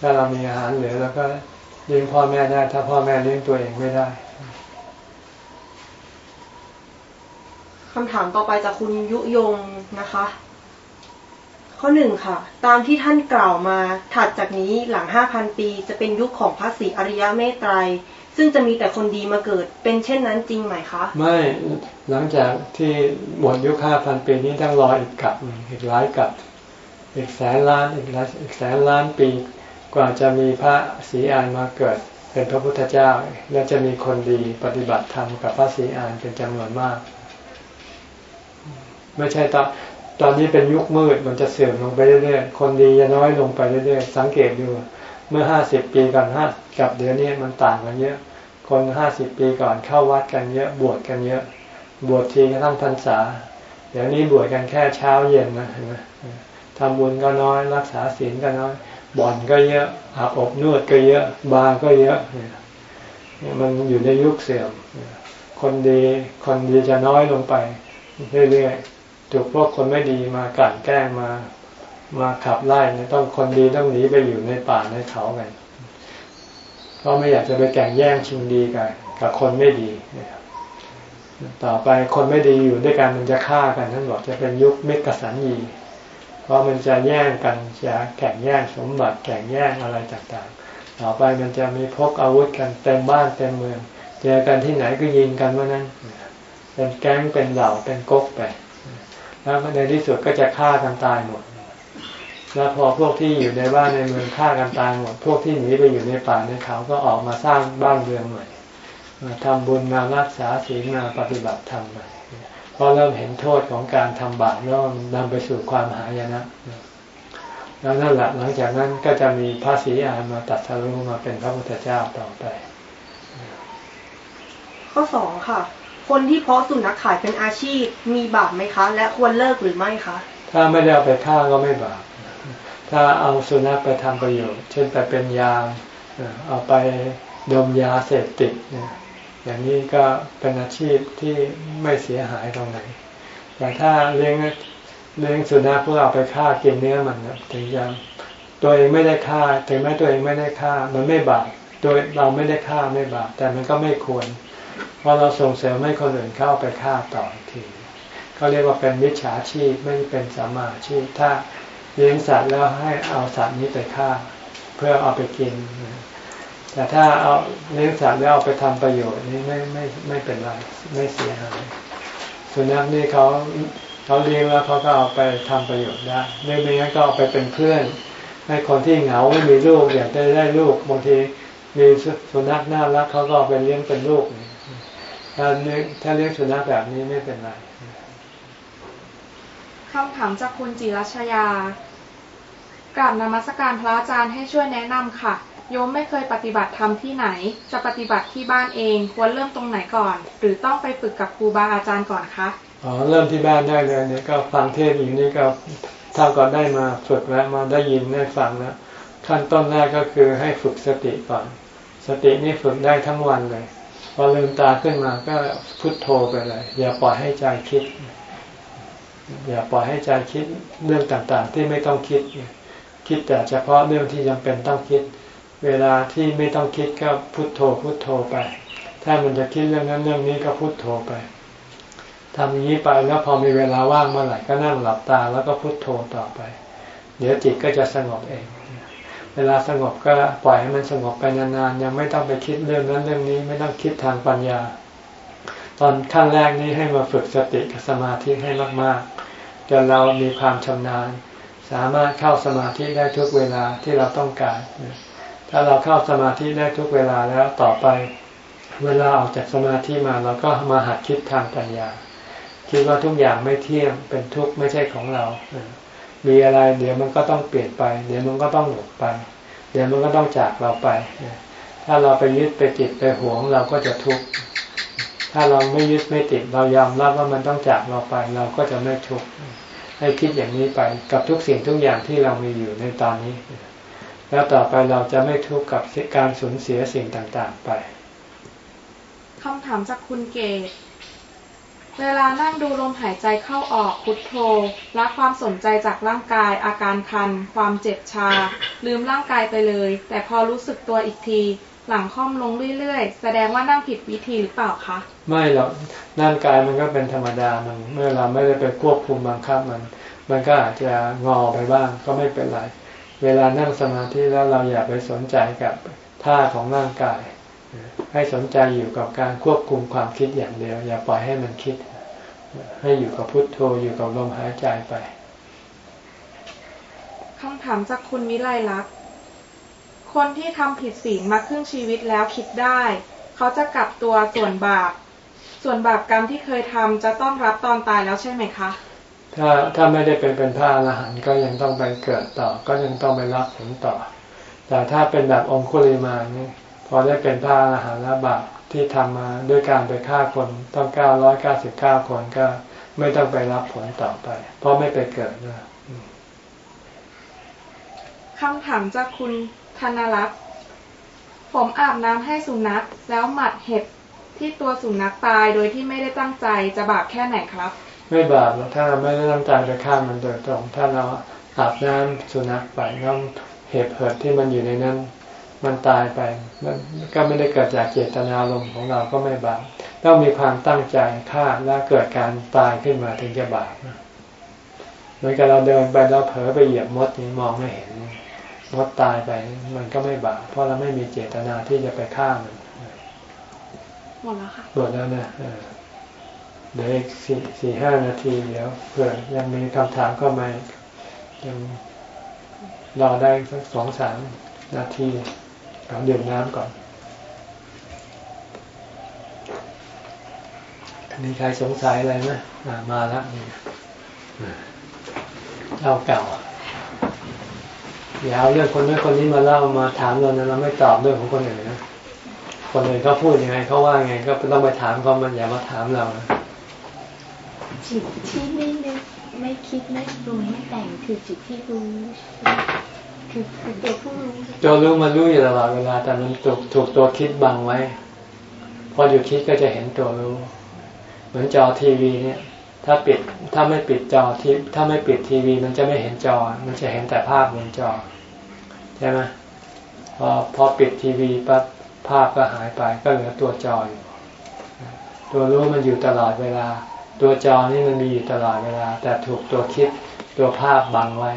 ถ้าเรามีอาหารเหลือแล้วก็เลี้ยงพ่อแม่ได้ ถ้าพ่อแม่เลี้ยงตัวเองไม่ได้คำถามต่อไปจากคุณยุยงนะคะ ข้อหนึ่งค่ะ ตามที่ท่านกล่าวมาถัดจากนี้หลังห้าพันปี จะเป็นยุคของพระศรีอริยเมตไตร ซึ่งจะมีแต่คนดีมาเกิด เป็นเช่นนั้นจริงไหมคะ ไม่ หลังจากที่หมดยุคห้าพันปีนี้ต้องรออีกกับอีกหลายกับ อีกแสนล้านอีกหลายอีกแสนล้านปี กว่าจะมีพระศรีอานมาเกิด เป็นพระพุทธเจ้า และจะมีคนดีปฏิบัติธรรมกับพระศรีอานเป็นจำนวนมาก ไม่ใช่ตอน ตอนนี้เป็นยุคมืดมันจะเสื่อมลงไปเรื่อยๆ คนดีจะน้อยลงไปเรื่อยๆ สังเกตดู เมื่อห้าสิบปีก่อนห้ากับเดี๋ยวนี้มันต่างกันเยอะ คนห้าสิบปีก่อนเข้าวัดกันเยอะ บวชกันเยอะ บวชทีก็ทั้งพรรษา เดี๋ยวนี้บวชกันแค่เช้าเย็นนะเห็นไหมทำบุญก็น้อย รักษาศีลก็น้อย บ่อนก็เยอะอาบอบนวดก็เยอะ บาร์ก็เยอะเนี่ยมันอยู่ในยุคเสื่อม คนดี คนดีจะน้อยลงไปเรื่อยๆ ถูกพวกคนไม่ดีมากลั่นแกล้งมามาขับไล่เนี่ยต้องคนดีต้องหนีไปอยู่ในป่าในเขากันเพราะไม่อยากจะไปแข่งแย่งชิงดีกันกับคนไม่ดีต่อไปคนไม่ดีอยู่ด้วยกันมันจะฆ่ากันท่านบอกจะเป็นยุคเมกสันยีเพราะมันจะแย่งกันจะแข่งแย่งสมบัติแข่งแย่งอะไรต่างๆ ต่อไปมันจะมีพกอาวุธกันเต็มบ้านเต็มเมือง เจอกันที่ไหนก็ยิงกันว่านั้นเป็นแก๊งเป็นเหล่าเป็นก๊กไป แล้วในที่สุดก็จะฆ่ากันตายหมด แล้วพอพวกที่อยู่ในบ้านในเมืองฆ่ากันตายหมด พวกที่หนีไปอยู่ในป่าในเขาก็ออกมาสร้างบ้านเรือนใหม่มาทำบุญมารักษาศีลมาปฏิบัติธรรมใหม่เพราะเริ่มเห็นโทษของการทำบาปแล้วนำไปสู่ความหายนะแล้วนั่นแหละหลังจากนั้นก็จะมีพระศรีอานมาตัดสรุมาเป็นพระพุทธเจ้าต่อไป ข้อสองค่ะ คนที่เพาะสุนัขขายเป็นอาชีพมีบาปไหมคะ และควรเลิกหรือไม่คะ ถ้าไม่ได้เอาไปฆ่าก็ไม่บาป ถ้าเอาสุนัขไปทำประโยชน์ เช่นไปเป็นยามเอาไปดมยาเสพติดอย่างนี้ก็เป็นอาชีพที่ไม่เสียหายตรงไหน แต่ถ้าเลี้ยงเลี้ยงสุนัขเพื่อเอาไปฆ่ากินเนื้อมันถึงจะตัวเองไม่ได้ฆ่าถึงแม้ตัวเองไม่ได้ฆ่า มันไม่บาปโดยเราไม่ได้ฆ่าไม่บาปแต่มันก็ไม่ควร พราะเราส่งเสริมให้คนอื่นเข้าไปฆ่าต่ออีกทีเขาเรียกว่าเป็นมิจฉาชีพไม่เป็นสมาชีพถ้าเลี้ยงสัตว์แล้วให้เอาสัตว์นี้ไปฆ่า เพื่อเอาไปกิน แต่ถ้าเอาเลี้ยงสัตว์แล้วเอาไปทำประโยชน์นี่ไม่ไม่ไม่เป็นไรไม่เสียหายสุนัขนี่เขาเขาเลี้ยงแล้วเขาก็เอาไปทำประโยชน์ได้ไม่ไม่งั้นก็เอาไปเป็นเพื่อนให้คนที่เหงาไม่มีลูกอยากได้ได้ลูกบางทีมีสุนัขน่ารักเขาก็เอาไปเลี้ยงเป็นลูก ถ้าเลี้ยงถ้าเลี้ยงสุนัขแบบนี้ไม่เป็นไรคำถามจากคุณจิรัชยากราบนมัสการพระอาจารย์ให้ช่วยแนะนำค่ะ โยมไม่เคยปฏิบัติธรรมที่ไหน จะปฏิบัติที่บ้านเองควรเริ่มตรงไหนก่อน หรือต้องไปฝึกกับครูบาอาจารย์ก่อนคะอ๋อเริ่มที่บ้านได้เลยเนี่ยก็ฟังเทศน์อยู่นี่ก็เท่ากับได้มาฝึกแล้วมาได้ยินได้ฟังแล้วขั้นต้นแรกก็คือให้ฝึกสติก่อน สตินี่ฝึกได้ทั้งวันเลย พอลืมตาขึ้นมาก็พุทโธไปเลย อย่าปล่อยให้ใจคิด อย่าปล่อยให้ใจคิดเรื่องต่างๆ ที่ไม่ต้องคิด คิดแต่เฉพาะเรื่องที่จำเป็นต้องคิด เวลาที่ไม่ต้องคิดก็พุทโธพุทโธไป ถ้ามันจะคิดเรื่องนั้นเรื่องนี้ก็พุทโธไปทำอย่างนี้ไปแล้วพอมีเวลาว่างเมื่อไหร่ก็นั่งหลับตาแล้วก็พุทโธต่อไป เดี๋ยวจิตก็จะสงบเอง เวลาสงบก็ปล่อยให้มันสงบไปนานๆ ยังไม่ต้องไปคิดเรื่องนั้นเรื่องนี้ไม่ต้องคิดทางปัญญา ตอนขั้นแรกนี้ให้มาฝึกสติกับสมาธิให้มากๆจนเรามีความชำนาญ สามารถเข้าสมาธิได้ทุกเวลาที่เราต้องการ ถ้าเราเข้าสมาธิได้ทุกเวลาแล้วต่อไป เวลาออกจากสมาธิมาเราก็มาหัดคิดทางปัญญา คิดว่าทุกอย่างไม่เที่ยงเป็นทุกข์ไม่ใช่ของเรา มีอะไร เดี๋ยวมันก็ต้องเปลี่ยนไป เดี๋ยวมันก็ต้องหมดไป เดี๋ยวมันก็ต้องจากเราไป ถ้าเราไปยึดไปติดไปหวงเราก็จะทุกข์ถ้าเราไม่ยึดไม่ติดเรายอมรับว่ามันต้องจากเราไป เราก็จะไม่ทุกข์ให้คิดอย่างนี้ไปกับทุกสิ่งทุกอย่างที่เรามีอยู่ในตอนนี้ แล้วต่อไปเราจะไม่ทุกข์กับการสูญเสียสิ่งต่างๆไปคำถามจากคุณเกศ เวลานั่งดูลมหายใจเข้าออกพุทโธละความสนใจจากร่างกาย อาการคัน ความเจ็บชา ลืมร่างกายไปเลย แต่พอรู้สึกตัวอีกที หลังค่อมลงเรื่อยๆ แสดงว่านั่งผิดวิธีหรือเปล่าคะ ไม่หรอกร่างกายมันก็เป็นธรรมดามันเมื่อเราไม่ได้ไปควบคุมบังคับมัน มันก็อาจจะงอไปบ้างก็ไม่เป็นไร เวลานั่งสมาธิแล้วเราอย่าไปสนใจกับท่าของร่างกาย ให้สนใจอยู่กับการควบคุมความคิดอย่างเดียว อย่าปล่อยให้มันคิด ให้อยู่กับพุทโธอยู่กับลมหายใจไปคำถามจากคุณวิไลลักษณ์คนที่ทำผิดศีลมาครึ่งชีวิตแล้วคิดได้ เขาจะกลับตัวส่วนบาป ส่วนบาปกรรมที่เคยทำจะต้องรับตอนตายแล้วใช่ไหมคะ ถ้าถ้าไม่ได้เป็นเป็นพระอรหันต์ก็ยังต้องไปเกิดต่อ ก็ยังต้องไปรับผลต่อ แต่ถ้าเป็นแบบองคุลิมานี่ พอได้เป็นพระอรหันต์แล้วบาปที่ทำมาด้วยการไปฆ่าคนต้องเก้าร้อยเก้าสิบเก้าคนก็ไม่ต้องไปรับผลต่อไป เพราะไม่ไปเกิดนะคำถามจากคุณธนรัตน์ผมอาบน้ำให้สุนัขแล้วหมัดเห็บที่ตัวสุนัขตายโดยที่ไม่ได้ตั้งใจจะบาปแค่ไหนครับ ไม่บาปหรอกถ้าเราไม่ได้ตั้งใจไปฆ่ามันโดยตรง ถ้าเราอาบน้ำสุนัขไปน้ำเห็บเหิดที่มันอยู่ในนั้น มันตายไปมันก็ไม่ได้เกิดจากเจตนาลมณ์ของเราก็ไม่บาปต้องมีความตั้งใจฆ่าและเกิดการตายขึ้นมาถึงจะบาปนะเหมือนกับเราเดินไปแล้วเผลอไปเหยียบมดนี่มองไม่เห็นมดตายไปมันก็ไม่บาปเพราะเราไม่มีเจตนาที่จะไปฆ่ามันหมดแล้วค่ะหมดแล้วนะเออเดี๋ยวอีกสี่สี่ห้านาทีเดี๋ยวเผื่อยังมีคำถามเข้ามายังรอได้สักสองสามนาที เราดื่มน้ำก่อนมีใครสงสัยอะไรไหมมาแล้วนี่เล่าเก่าอย่าเอาเรื่องคนนั้นคนนี้มาเล่ามาถามเรานะเราไม่ตอบเรื่องของคนอื่นนะคนอื่นเขาพูดยังไงเขาว่าไงก็ต้องไปถามเขามันอย่ามาถามเรานะจิตที่ไม่นึกไม่คิดไม่ปรุงไม่แต่งคือจิตที่รู้ ตัวรู้มันรู้อยู่ตลอดเวลา แต่มันถูกถูกตัวคิดบังไว้ พอหยุดคิดก็จะเห็นตัวรู้ เหมือนจอทีวีเนี่ย ถ้าปิดถ้าไม่ปิดจอทีถ้าไม่ปิดทีวี มันจะไม่เห็นจอ มันจะเห็นแต่ภาพบนจอใช่ไหมพอพอปิดทีวีปั๊บภาพก็หายไปก็เหลือตัวจออยู่ตัวรู้มันอยู่ตลอดเวลา ตัวจอนี่มันมีอยู่ตลอดเวลา แต่ถูกตัวคิดตัวภาพบังไว้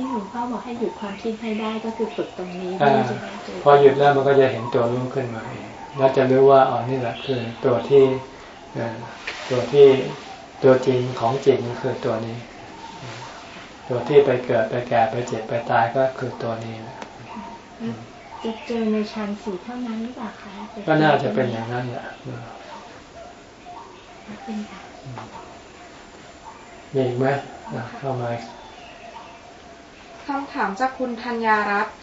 ที่หลวงพ่อบอกให้หยุดความคิดให้ได้ก็คือฝึกตรงนี้อ่าด้วยใช่ไหมคะพอหยุดแล้วมันก็จะเห็นตัวรู้ขึ้นมาเองแล้วจะรู้ว่าอ๋อนี่แหละคือตัวที่เอ่อตัวที่ตัวจริงของจริงก็คือตัวนี้ ตัวที่ไปเกิดไปแก่ไปเจ็บไปตายก็คือตัวนี้นะจะเจอในชั้นสี่เท่านั้นหรือเปล่าคะก็น่าจะเป็นอย่างนั้นแหละเป็นค่ะมีอีกไหมอะเข้ามา คำถามจากคุณธัญญารัตน์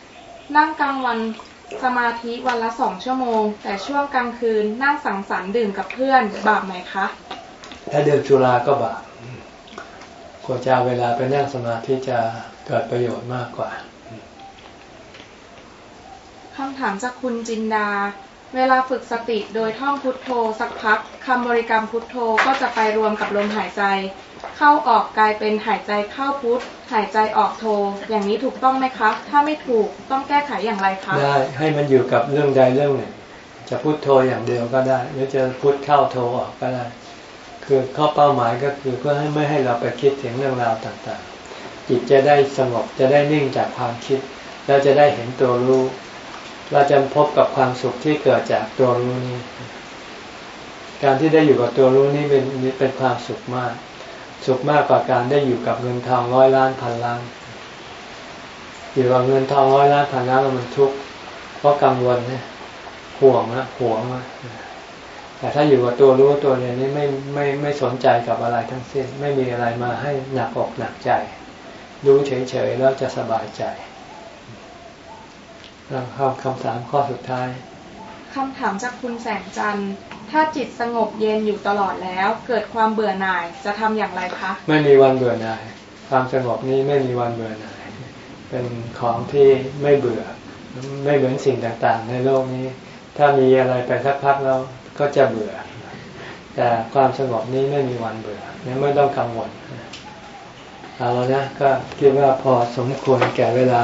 นั่งกลางวันสมาธิวันละสองชั่วโมง แต่ช่วงกลางคืนนั่งสังสรรค์ดื่มกับเพื่อนบาปไหมคะ ถ้าดื่มสุราก็บาปควรจะเอาเวลาไปนั่งสมาธิจะเกิดประโยชน์มากกว่าคำถามจากคุณจินดา เวลาฝึกสติโดยท่องพุทโธสักพักคำบริกรรมพุทโธก็จะไปรวมกับลมหายใจ เข้าออกกลายเป็นหายใจเข้าพุทหายใจออกโธอย่างนี้ถูกต้องไหมคะถ้าไม่ถูกต้องแก้ไขอย่างไรคะได้ให้มันอยู่กับเรื่องใดเรื่องหนึ่ง จะพุทโธอย่างเดียวก็ได้ หรือจะพุทเข้าโธออกก็ได้ คือข้อเป้าหมายก็คือเพื่อให้ไม่ให้เราไปคิดถึงเรื่องราวต่างๆ จิตจะได้สงบจะได้นิ่งจากความคิด แล้วจะได้เห็นตัวรู้ เราจะพบกับความสุขที่เกิดจากตัวรู้นี้ การที่ได้อยู่กับตัวรู้นี้เป็นเป็นความสุขมาก สุขมากกว่าการได้อยู่กับเงินทองร้อยล้านพันล้านอยู่กับเงินทองร้อยล้านพันล้านมันทุกข์เพราะกังวลเนี่ยห่วงนะห่วงนะแต่ถ้าอยู่กับตัวรู้ตัวเรียนนี้ไม่ไม่ไม่สนใจกับอะไรทั้งสิ้น ไม่มีอะไรมาให้หนักอกหนักใจ รู้เฉยๆแล้วจะสบายใจแล้วเข้าคำถามข้อสุดท้าย คำถามจากคุณแสงจันทร์ ถ้าจิตสงบเย็นอยู่ตลอดแล้ว เกิดความเบื่อหน่ายจะทำอย่างไรคะ ไม่มีวันเบื่อหน่าย ความสงบนี้ไม่มีวันเบื่อหน่าย เป็นของที่ไม่เบื่อ ไม่เหมือนสิ่งต่างๆ ในโลกนี้ ถ้ามีอะไรไปสักพักแล้วก็จะเบื่อ แต่ความสงบนี้ไม่มีวันเบื่อนี่ไม่ต้องกังวลเอาแล้วนะก็คิดว่าพอสมควรแก่เวลา